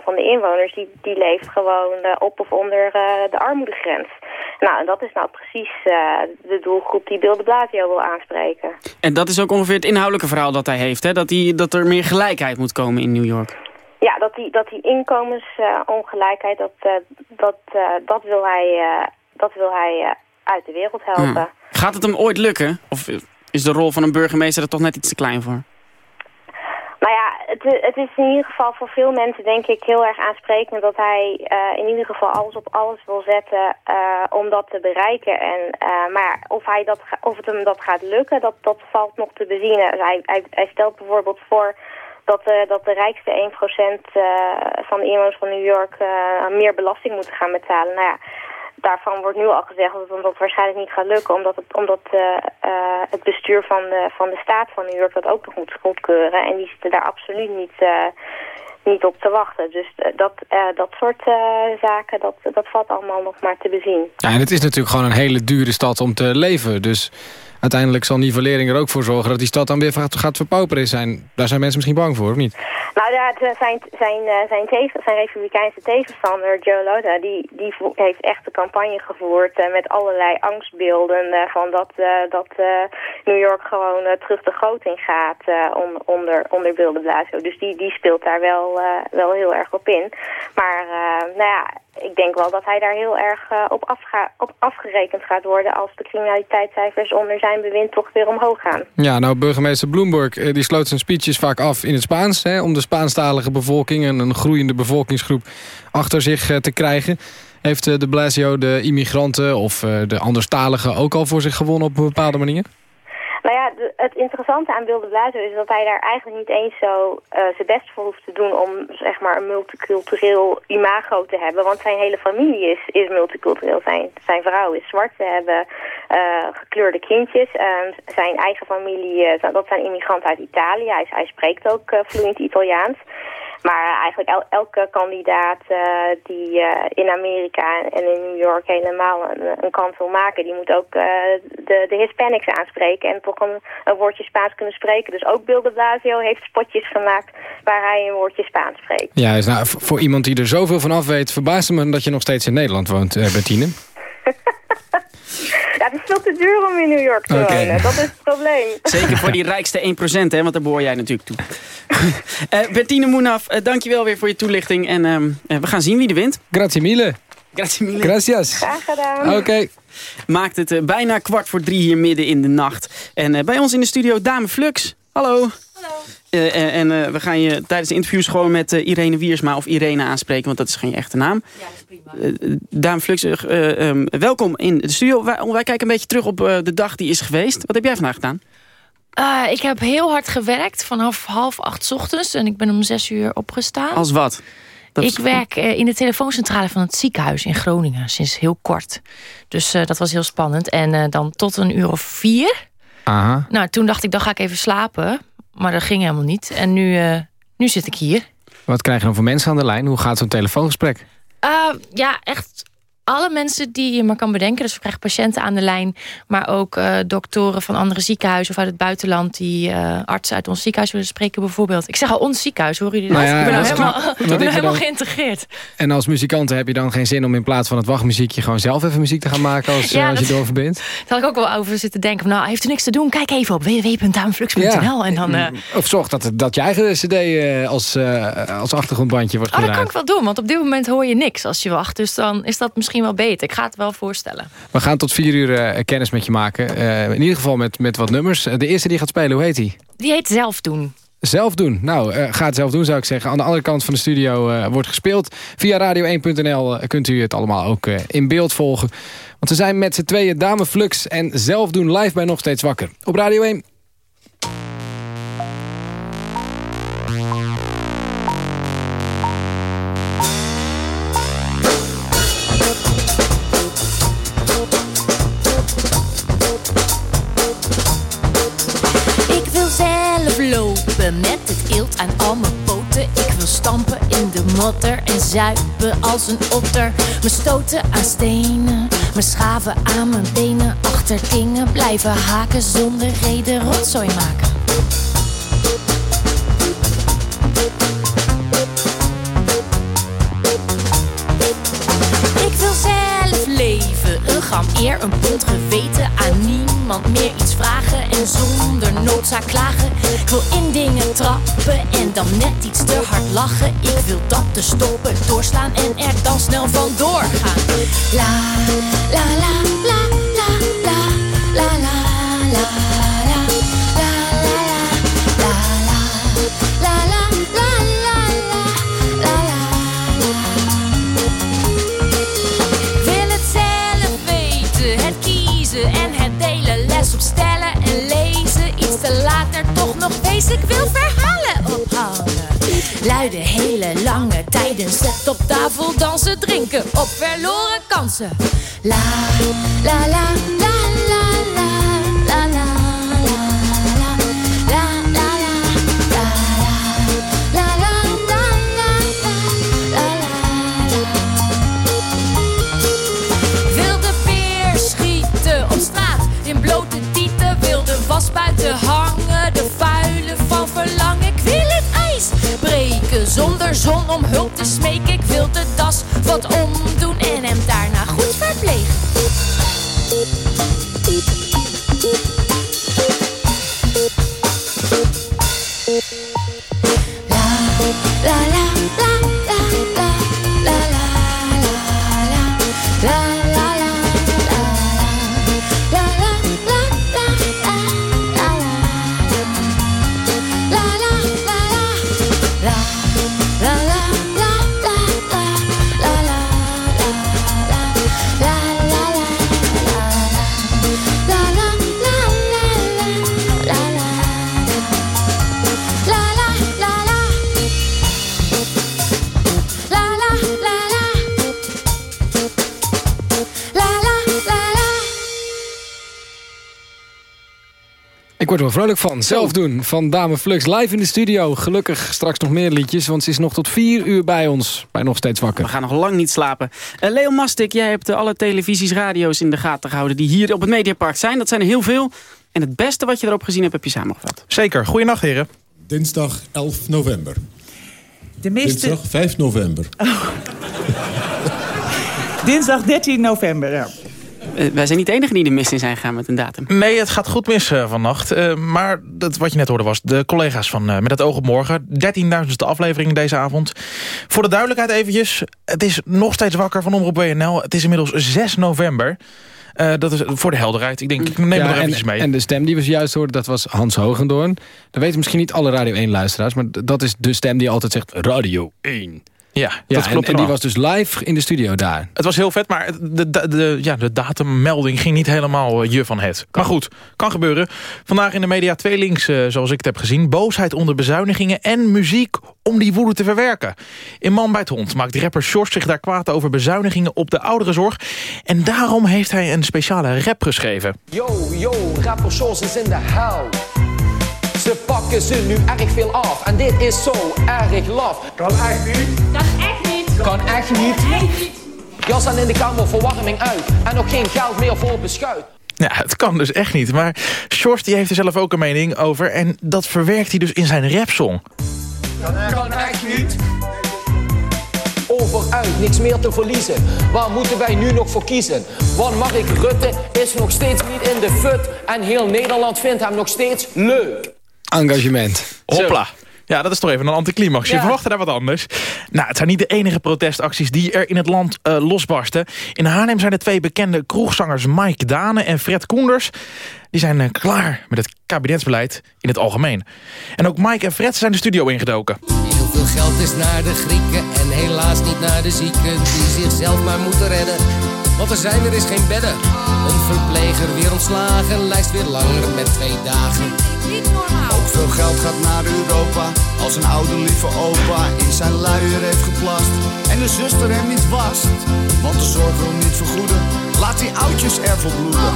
50% van de inwoners die, die leeft gewoon op of onder de armoedegrens. Nou, en dat is nou precies de doelgroep die Bill de Blasio wil aanspreken. En dat is ook ongeveer het inhoudelijke verhaal dat hij heeft. Hè? Dat, hij, dat er meer gelijkheid moet komen in New York. Ja, dat die, dat die inkomensongelijkheid, dat, eh, dat, eh, dat wil hij, eh, dat wil hij uit de wereld helpen. Hm. Gaat het hem ooit lukken? Of is de rol van een burgemeester er toch net iets te klein voor? Nou ja, het, het is in ieder geval voor veel mensen denk ik heel erg aansprekend dat hij in ieder geval alles op alles wil zetten om dat te bereiken. En, maar of, hij dat, of het hem dat gaat lukken, dat, dat valt nog te bezien. Hij, hij, hij stelt bijvoorbeeld voor dat, eh, dat de rijkste 1% eh, van de inwoners van New York eh, meer belasting moeten gaan betalen. Nou ja, daarvan wordt nu al gezegd dat het dat waarschijnlijk niet gaat lukken. Omdat het, omdat het bestuur van de, van de staat van New York dat ook nog moet goedkeuren. En die zitten daar absoluut niet, niet op te wachten. Dus dat, dat soort zaken, dat, dat valt allemaal nog maar te bezien. Ja, en het is natuurlijk gewoon een hele dure stad om te leven. Dus uiteindelijk zal nivellering er ook voor zorgen... dat die stad dan weer gaat, verpauperen. Zijn, daar zijn mensen misschien bang voor, of niet? Nou ja, eh, zijn, zijn, eh, zijn, tegen, zijn republikeinse tegenstander, Joe Lota, die, die heeft echt de campagne gevoerd eh, met allerlei angstbeelden van dat, dat New York gewoon terug de goot in gaat on- onder, onder Bill de. Dus die, die speelt daar wel, wel heel erg op in. Maar nou ja, ik denk wel dat hij daar heel erg eh, op, afga op afgerekend gaat worden... als de criminaliteitscijfers onder zijn bewind toch weer omhoog gaan. Ja, nou, burgemeester Bloomberg eh, die sloot zijn speeches vaak af in het Spaans... Hè, om de Spaanstalige bevolking en een groeiende bevolkingsgroep achter zich eh, te krijgen. Heeft de Blasio de immigranten of de anderstaligen ook al voor zich gewonnen op een bepaalde manier? Nou ja, de- het interessante aan Wilde Blasio is dat hij daar eigenlijk niet eens zo eh, zijn best voor hoeft te doen om zeg maar een multicultureel imago te hebben. Want zijn hele familie is, is multicultureel. Zijn, zijn vrouw is zwart, ze hebben eh, gekleurde kindjes. Ehm, zijn eigen familie, eh, dat zijn immigranten uit Italië. Hij, hij spreekt ook vloeiend Italiaans. Maar eigenlijk el- elke kandidaat eh, die eh, in Amerika en in New York helemaal een, een kans wil maken, die moet ook eh, de, de Hispanics aanspreken en toch een, een woordje Spaans kunnen spreken. Dus ook Bill de Blasio heeft spotjes gemaakt waar hij een woordje Spaans spreekt. Ja, is nou, voor iemand die er zoveel van af weet... verbaast me dat je nog steeds in Nederland woont, Bettine. Ja, het is veel te duur om in New York te wonen. Dat is het probleem. Zeker voor die rijkste 1%, hè, want daar behoor jij natuurlijk toe. Eh Bettine Moenaf, eh, dankjewel weer voor je toelichting. En ehm, eh, we gaan zien wie er wint. Grazie mille. Grazie mille. Gracias. Graag gedaan. Oké. Maakt het bijna kwart voor drie hier midden in de nacht. En eh, bij ons in de studio Dame Flux. Hallo. Hallo. En eh, we gaan je tijdens de interviews gewoon met eh, Irene Wiersma of Irene aanspreken, want dat is geen echte naam. Ja, dat is prima. Dame Flux, eh, eh, ehm, welkom in de studio. Wij, wij kijken een beetje terug op eh, de dag die is geweest. Wat heb jij vandaag gedaan? Eh, ik heb heel hard gewerkt vanaf half acht 's ochtends en ik ben om zes uur opgestaan. Als wat? Dat is- Ik werk eh, in de telefooncentrale van het ziekenhuis in Groningen sinds heel kort. Dus eh, dat was heel spannend. En eh, dan tot een uur of vier. Aha. Nou, toen dacht ik, dan ga ik even slapen. Maar dat ging helemaal niet. En nu, eh, nu zit ik hier. Wat krijg je dan voor mensen aan de lijn? Hoe gaat zo'n telefoongesprek? Eh, ja, echt alle mensen die je maar kan bedenken. Dus we krijgen patiënten aan de lijn. Maar ook eh, doktoren van andere ziekenhuizen of uit het buitenland... die eh, artsen uit ons ziekenhuis willen spreken bijvoorbeeld. Ik zeg al ons ziekenhuis, horen jullie dat? Nou ja, ik ben nou helemaal, ik ben geïntegreerd. En als muzikanten heb je dan geen zin om in plaats van het wachtmuziekje... gewoon zelf even muziek te gaan maken als, Ja, eh, als je doorverbindt? Daar had ik ook wel over zitten denken. Van, nou, heeft u niks te doen? Kijk even op www.daamflux.nl. En dan... eh, Of zorg dat, dat je eigen cd als, als achtergrondbandje wordt Oh, dat kan ik wel doen, want op dit moment hoor je niks als je wacht. Dus dan is dat misschien wel beter. Ik ga het wel voorstellen. We gaan tot vier uur eh, kennis met je maken. Eh, in ieder geval met, met wat nummers. Eh, De eerste die gaat spelen, hoe heet die? Die heet Zelf doen. Zelf doen. Nou, eh, ga het zelf doen zou ik zeggen. Aan de andere kant van de studio wordt gespeeld. Via radio1.nl eh, kunt u het allemaal ook in beeld volgen. Want we zijn met z'n tweeën Dame Flux en Zelf doen live bij Nog Steeds Wakker. Op Radio 1. Modder en zuipen als een otter. Me stoten aan stenen, me schaven aan mijn benen. Achter dingen blijven haken zonder reden rotzooi maken. Gram eer, een pond geweten. Aan niemand meer iets vragen en zonder noodzaak klagen. Ik wil in dingen trappen en dan net iets te hard lachen. Ik wil dat te stoppen, doorslaan en er dan snel vandoor gaan. La la la la la la la la Les op stellen en lezen. Iets te later toch nog wezen. Ik wil verhalen ophangen. Luide hele lange tijden. Zet op tafel, dansen, drinken. Op verloren kansen. La la la la buiten hangen, de vuile van verlangen. Ik wil het ijs breken zonder zon om hulp te smeken. Ik wil de das wat omdoen word er wel vrolijk van. Zelf doen van Dame Flux live in de studio. Gelukkig straks nog meer liedjes, want ze is nog tot vier uur bij ons. Bij Nog Steeds Wakker. We gaan nog lang niet slapen. Uh, Leo Mastik, jij hebt uh, alle televisies, radio's in de gaten gehouden... die hier op het Mediapark zijn. Dat zijn er heel veel. En het beste wat je erop gezien hebt, heb je samengevat. Zeker. Goedenacht, heren. Dinsdag 11 november. De meeste... Dinsdag 5 november. Oh. Dinsdag 13 november, ja. Uh, wij zijn niet de enige die de mist in zijn gegaan met een datum. Nee, het gaat goed mis uh, vannacht. Uh, maar dat, wat je net hoorde was de collega's van Met het oog op morgen. 13.000ste aflevering deze avond. Voor de duidelijkheid eventjes. Het is nog steeds wakker van Omroep WNL. Het is inmiddels 6 november. Uh, dat is voor de helderheid. Ik denk, ik neem ja, er even en, mee. En de stem die we zojuist hoorden, dat was Hans Hogendoorn. Dat weten misschien niet alle Radio 1-luisteraars... maar dat is de stem die altijd zegt Radio 1. Ja, ja, dat klopt en, en die was dus live in de studio daar. Het was heel vet, maar de, de, de, ja, de datummelding ging niet helemaal uh, je van het. Maar goed, kan gebeuren. Vandaag in de media twee links, uh, zoals ik het heb gezien. Boosheid onder bezuinigingen en muziek om die woede te verwerken. In Man bij het Hond maakt rapper Short zich daar kwaad over bezuinigingen op de ouderenzorg. En daarom heeft hij een speciale rap geschreven. Yo, yo, rapper Short is in de hel. Ze pakken ze nu erg veel af. En dit is zo erg laf. Kan echt niet. Kan echt niet. Kan echt niet. Jas aan in de kamer verwarming uit. En ook geen geld meer voor beschuit. Ja, het kan dus echt niet. Maar Short die heeft er zelf ook een mening over. En dat verwerkt hij dus in zijn rapsong. Kan echt, kan echt niet. Overuit, niks meer te verliezen. Waar moeten wij nu nog voor kiezen? Want Mark Rutte is nog steeds niet in de fut. En heel Nederland vindt hem nog steeds leuk. Engagement. Hopla. Ja, dat is toch even een anticlimax. Je Ja. verwachtte daar wat anders. Nou, het zijn niet de enige protestacties die er in het land eh, losbarsten. In Haarlem zijn de twee bekende kroegzangers Mike Dane en Fred Koenders... die zijn eh, klaar met het kabinetsbeleid in het algemeen. En ook Mike en Fred zijn de studio ingedoken. Heel veel geld is naar de Grieken en helaas niet naar de zieken die zichzelf maar moeten redden. Want er zijn er is geen bedden. Een verpleger weer ontslagen, lijst weer langer met twee dagen. Ook veel geld gaat naar Europa Als een oude lieve opa in zijn luier heeft geplast En de zuster hem niet wast Want de zorg wil niet vergoeden Laat die oudjes ervoor bloeden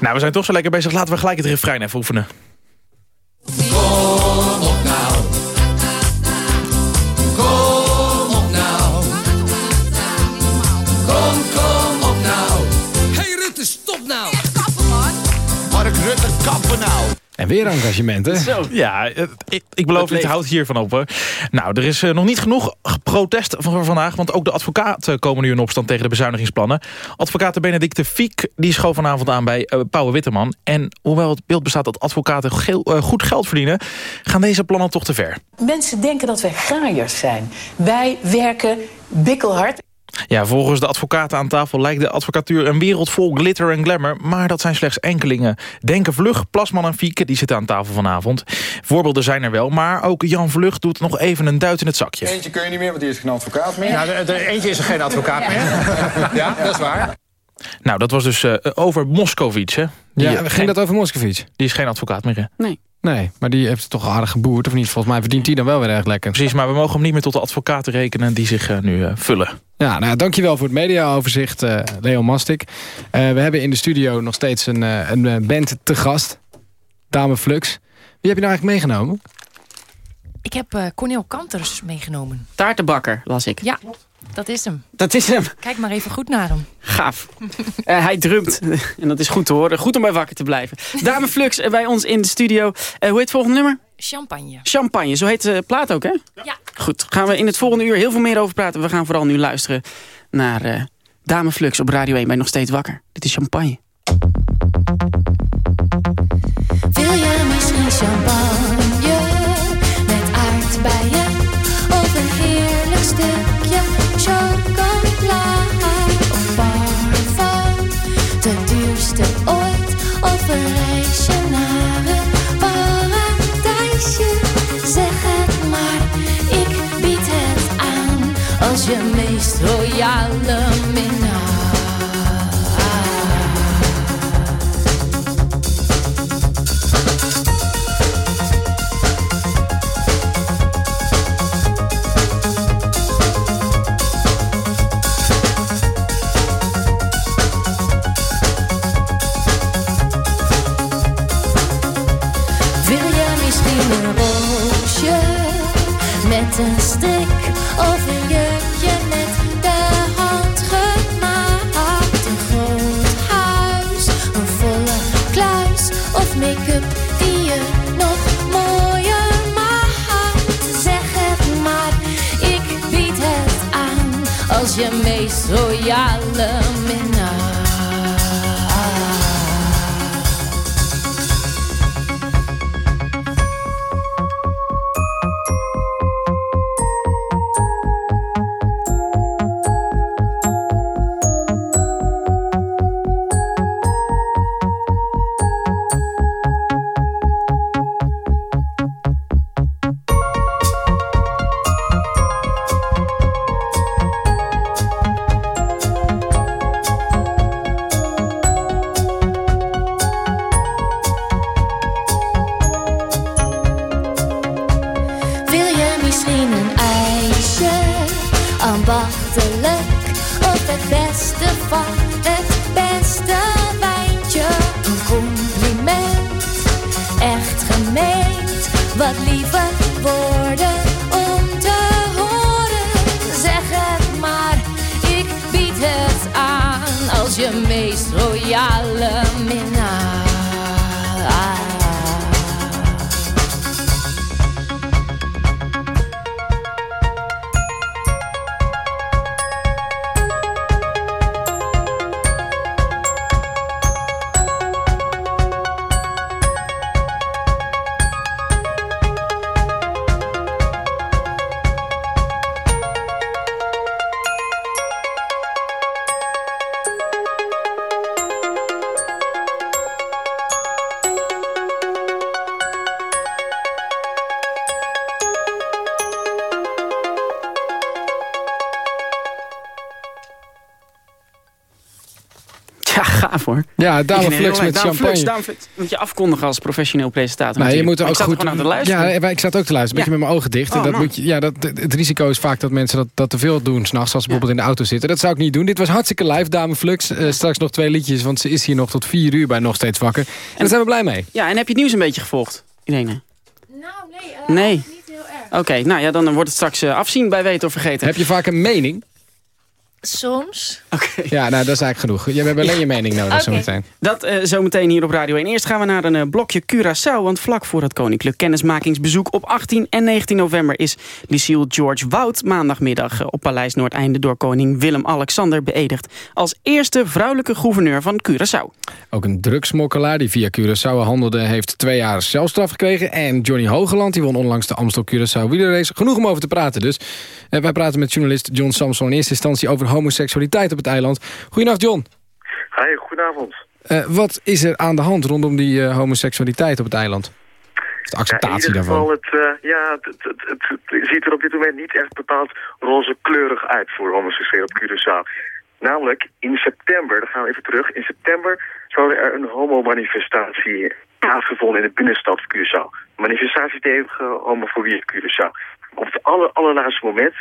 Nou, we zijn toch zo lekker bezig. Laten we gelijk het refrein even oefenen. Kom op nou. Kom op nou. Kom, kom op nou. Hey Rutte, stop nou. Mark Rutte, kappen nou En weer engagement, hè? Ja, het- ik, ik beloof niet, houd hier van op. hoor. Nou, er is eh, nog niet genoeg protest voor vandaag... want ook de advocaten komen nu in opstand tegen de bezuinigingsplannen. Advocaat Benedicte Fiek die schoof vanavond aan bij uh, Pauwe Witteman. En hoewel het beeld bestaat dat advocaten geel- eh, goed geld verdienen... gaan deze plannen toch te ver. Mensen denken dat wij graaiers zijn. Wij werken bikkelhard. Ja, volgens de advocaten aan tafel lijkt de advocatuur een wereld vol glitter en glamour, maar dat zijn slechts enkelingen. Denken Vlug, Plasman en Fieke, die zitten aan tafel vanavond. Voorbeelden zijn er wel, maar ook Jan Vlug doet nog even een duit in het zakje. Eentje kun je niet meer, want die is geen advocaat meer. Nou, de, de eentje is er geen advocaat meer. ja, dat is waar. Nou, dat was dus eh, over Moscovic, hè? Ja, eh, ging geen- dat over Moscovic? Die is geen advocaat meer, hè? Nee. Nee, maar die heeft het toch aardig geboerd, of niet? Volgens mij verdient hij dan wel weer erg lekker. Precies, maar we mogen hem niet meer tot de advocaten rekenen die zich eh, nu vullen. Ja, nou, ja, dankjewel voor het mediaoverzicht, eh Leo Mastik. Eh, we hebben in de studio nog steeds een, eh, een band te gast. Dame Flux. Wie heb je nou eigenlijk meegenomen? Ik heb eh Cornel Kanters meegenomen. Taartenbakker, las ik. Ja, dat is hem. Dat is hem. Kijk maar even goed naar hem. Gaaf. Eh, hij drumt. en dat is goed te horen. Goed om bij wakker te blijven. Dame Flux bij ons in de studio. Eh, hoe heet het volgende nummer? Champagne. Champagne. Zo heet de plaat ook, hè? Ja. Goed. Gaan we in het volgende uur heel veel meer over praten. We gaan vooral nu luisteren naar eh, Dame Flux op Radio 1 bij Nog Steeds Wakker. Dit is Champagne. Ambachtelijk of het beste van het Ja, het Flux met champagne. Flux, Flux moet je afkondigen als professioneel presentator. Maar je moet er ook ik zat goed... gewoon aan te luisteren. Ja, maar ik zat ook te luisteren. Een beetje met mijn ogen dicht. En Oh, dat man. moet je, ja, dat, het risico is vaak dat mensen dat, dat te veel doen s'nachts... als ze bijvoorbeeld in de auto zitten. Dat zou ik niet doen. Dit was hartstikke live, Dame Flux. Eh, straks nog twee liedjes, want ze is hier nog tot vier uur bij Nog Steeds Wakker. En daar zijn we blij mee. Ja, en heb je het nieuws een beetje gevolgd, Irene? Nou, nee. nee? Niet heel erg. Oké, nou ja, dan wordt het straks eh, afzien bij Weten of Vergeten. Heb je vaak een mening? Soms. Ja, nou, dat is eigenlijk genoeg. Je hebt alleen je mening nodig Oké. zometeen. Dat eh, zometeen hier op Radio 1. Eerst gaan we naar een eh, blokje Curaçao. Want vlak voor het koninklijk kennismakingsbezoek op 18 en 19 november... is Lucille George Wout maandagmiddag eh, op Paleis Noordeinde... door koning Willem-Alexander beëdigd... als eerste vrouwelijke gouverneur van Curaçao. Ook een drugsmokkelaar die via Curaçao handelde... heeft twee jaar celstraf gekregen. En Johnny Hogeland die won onlangs de Amstel Curaçao wielerrace. Genoeg om over te praten dus. Wij praten met journalist John Samson in eerste instantie... over homoseksualiteit op het eiland. Goedenacht John. Hi, goedenavond. Eh, wat is er aan de hand rondom die eh, homoseksualiteit op het eiland? De acceptatie ja, in ieder daarvan? geval, het, eh, ja, het, het, het, het ziet er op dit moment niet echt bepaald roze kleurig uit voor homoseksuelen op Curaçao. Namelijk, in september, dan gaan we even terug, in september zou er een homo-manifestatie plaatsgevonden in de binnenstad van Curaçao. Manifestatie tegen homofobie op Curaçao. Op het aller, allerlaatste moment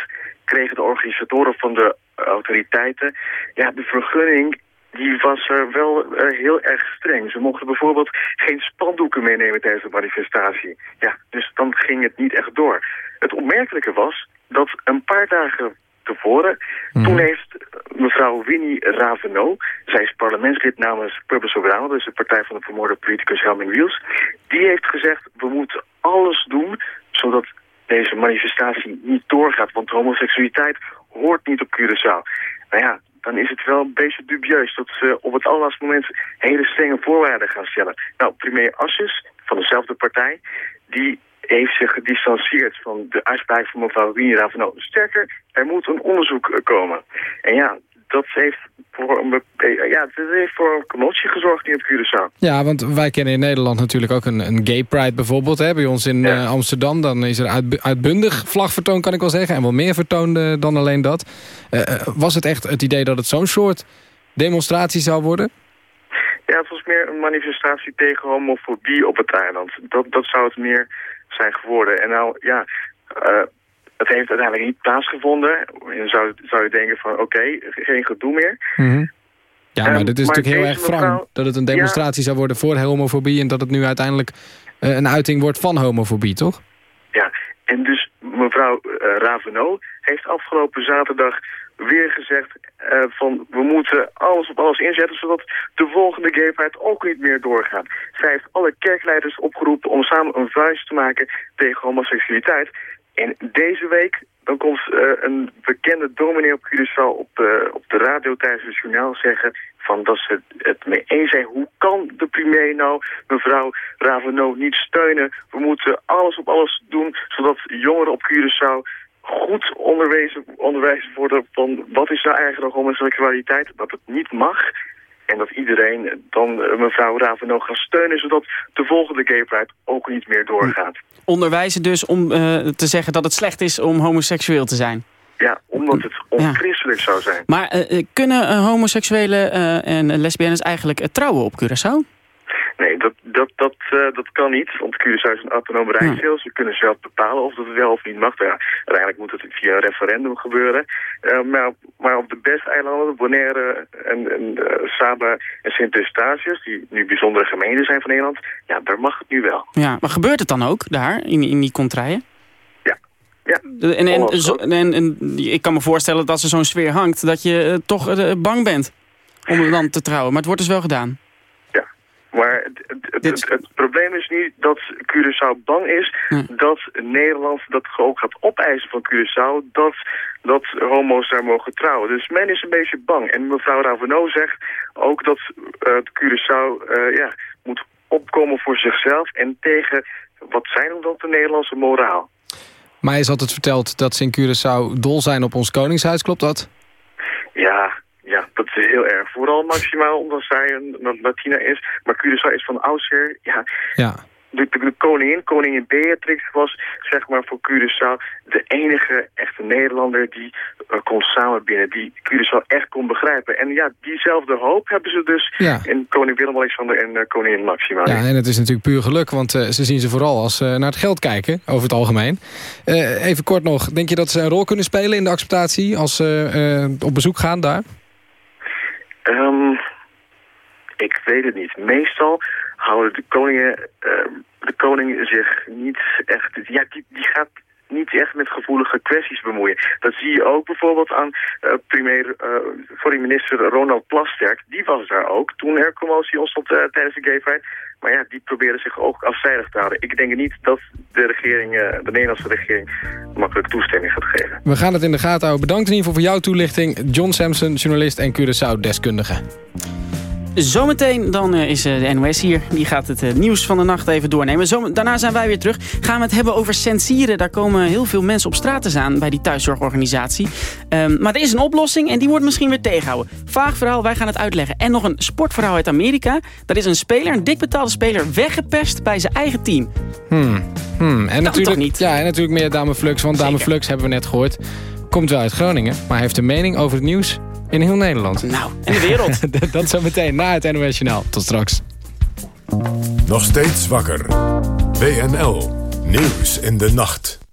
kregen de organisatoren van de autoriteiten ja, de vergunning die was er wel eh, heel erg streng. Ze mochten bijvoorbeeld geen spandoeken meenemen tijdens de manifestatie. Ja, dus dan ging het niet echt door. Het opmerkelijke was dat een paar dagen tevoren... toen heeft mevrouw Winnie Ravenot... zij is parlementslid namens of Round... dus de partij van de vermoorde politicus Helming Wiels... die heeft gezegd, we moeten alles doen... zodat deze manifestatie niet doorgaat. Want homoseksualiteit hoort niet op Curaçao. Nou ja, dan is het wel een beetje dubieus dat ze op het allerlaatste moment hele strenge voorwaarden gaan stellen. Nou, premier Asjes van dezelfde partij, die heeft zich gedistanceerd van de uitspraak van mevrouw Wienera van nou, sterker, er moet een onderzoek eh, komen. En ja, dat heeft voor een, bepe- ja, dat heeft voor een commotie gezorgd hier op Curaçao. Ja, want wij kennen in Nederland natuurlijk ook een, een gay pride bijvoorbeeld. Hè? Bij ons in eh, Amsterdam dan is er uit, uitbundig vlagvertoon kan ik wel zeggen. En wel meer vertoon eh, dan alleen dat. Eh, eh, was het echt het idee dat het zo'n soort demonstratie zou worden? Ja, het was meer een manifestatie tegen homofobie op het eiland. Dat, dat zou het meer zijn geworden. En nou, ja, eh, het heeft uiteindelijk niet plaatsgevonden. En dan zou, zou je denken van, oké, geen gedoe meer. Ja, maar Ehm, dit is maar natuurlijk heel erg mevrouw- Dat het een demonstratie zou worden voor homofobie... en dat het nu uiteindelijk eh, een uiting wordt van homofobie, toch? Ja, En dus mevrouw uh, Ravenot heeft afgelopen zaterdag weer gezegd uh, van we moeten alles op alles inzetten zodat de volgende gay pride ook niet meer doorgaat. Zij heeft alle kerkleiders opgeroepen om samen een vuist te maken tegen homoseksualiteit. En deze week dan komt uh, een bekende dominee op Curaçao op de, op de radio tijdens het journaal zeggen van dat ze het mee eens zijn. Hoe kan de premier nou mevrouw Ravenot niet steunen? We moeten alles op alles doen zodat jongeren op Curaçao goed onderwezen, onderwijs worden van wat is nou eigenlijk homoseksualiteit, dat het niet mag. En dat iedereen dan uh, mevrouw Ravenot gaat steunen... zodat de volgende gay pride ook niet meer doorgaat. Onderwijzen dus om uh, te zeggen dat het slecht is om homoseksueel te zijn? Ja, omdat het onchristelijk ja. zou zijn. Maar uh, kunnen homoseksuelen en lesbiennes eigenlijk trouwen op Curaçao? Nee, dat, dat, dat, uh, dat kan niet, want Curaçao is een autonome rijksdeel. Ze kunnen zelf bepalen of dat wel of niet mag. Ja, uiteindelijk moet het via een referendum gebeuren. Uh, maar, maar op de Best-eilanden, Bonaire en, en uh, Saba en Sint-Eustatius... die nu bijzondere gemeenten zijn van Nederland... ja, daar mag het nu wel. Ja, maar gebeurt het dan ook daar, in, in die contraien? Ja. Ja, en, en, zo, en, en, ik kan me voorstellen dat als er zo'n sfeer hangt... dat je toch bang bent om dan te trouwen. Maar het wordt dus wel gedaan. Maar het, het, het, het, probleem is niet dat Curaçao bang is dat Nederland dat ook gaat opeisen van Curaçao dat, dat homo's daar mogen trouwen. Dus men is een beetje bang. En mevrouw Ravenot zegt ook dat uh, Curaçao uh, ja, moet opkomen voor zichzelf en tegen wat zij noemen dan de Nederlandse moraal. Maar is altijd verteld dat ze in Curaçao dol zijn op ons koningshuis, klopt dat? Ja, ja, dat is heel erg. Vooral maximaal omdat zij een Latina is. Maar Curaçao is van oudsher, ja... ja. De, de, de, koningin, koningin Beatrix, was zeg maar voor Curaçao de enige echte Nederlander die uh, kon samenbinden, die Curaçao echt kon begrijpen. En ja, diezelfde hoop hebben ze dus ja. in koning Willem-Alexander en uh, koningin Maxima. Ja, en het is natuurlijk puur geluk, want uh, ze zien ze vooral als ze naar het geld kijken, over het algemeen. even kort nog, denk je dat ze een rol kunnen spelen in de acceptatie als ze op bezoek gaan daar? Um, ik weet het niet. Meestal houden de koningen, uh, de koning zich niet echt... Ja, die, die gaat niet echt met gevoelige kwesties bemoeien. Dat zie je ook bijvoorbeeld aan uh, premier, uh, foreign minister Ronald Plasterk. Die was daar ook toen er commotie ontstond uh, tijdens de gay. Maar ja, die probeerde zich ook afzijdig te houden. Ik denk niet dat de regering, de Nederlandse regering, makkelijk toestemming gaat geven. We gaan het in de gaten houden. Bedankt in ieder geval voor jouw toelichting. John Sampson, journalist en Curaçao-deskundige. Zometeen dan uh, is uh, de NOS hier. Die gaat het uh, nieuws van de nacht even doornemen. Zo, daarna zijn wij weer terug. Gaan we het hebben over sensieren. Daar komen heel veel mensen op straat te staan bij die thuiszorgorganisatie. Um, maar er is een oplossing en die wordt misschien weer tegenhouden. Vaag verhaal, wij gaan het uitleggen. En nog een sportverhaal uit Amerika. Dat is een speler, een dik betaalde speler, weggepest bij zijn eigen team. Hmm. Hmm. En, natuurlijk, niet? Ja, en natuurlijk meer Dame Flux. Want Dame Flux hebben we net gehoord. Komt wel uit Groningen, maar heeft een mening over het nieuws in heel Nederland. Nou, in de wereld. dat zo meteen na het NOS Journaal. Tot straks. Nog steeds wakker. WNL. Nieuws in de nacht.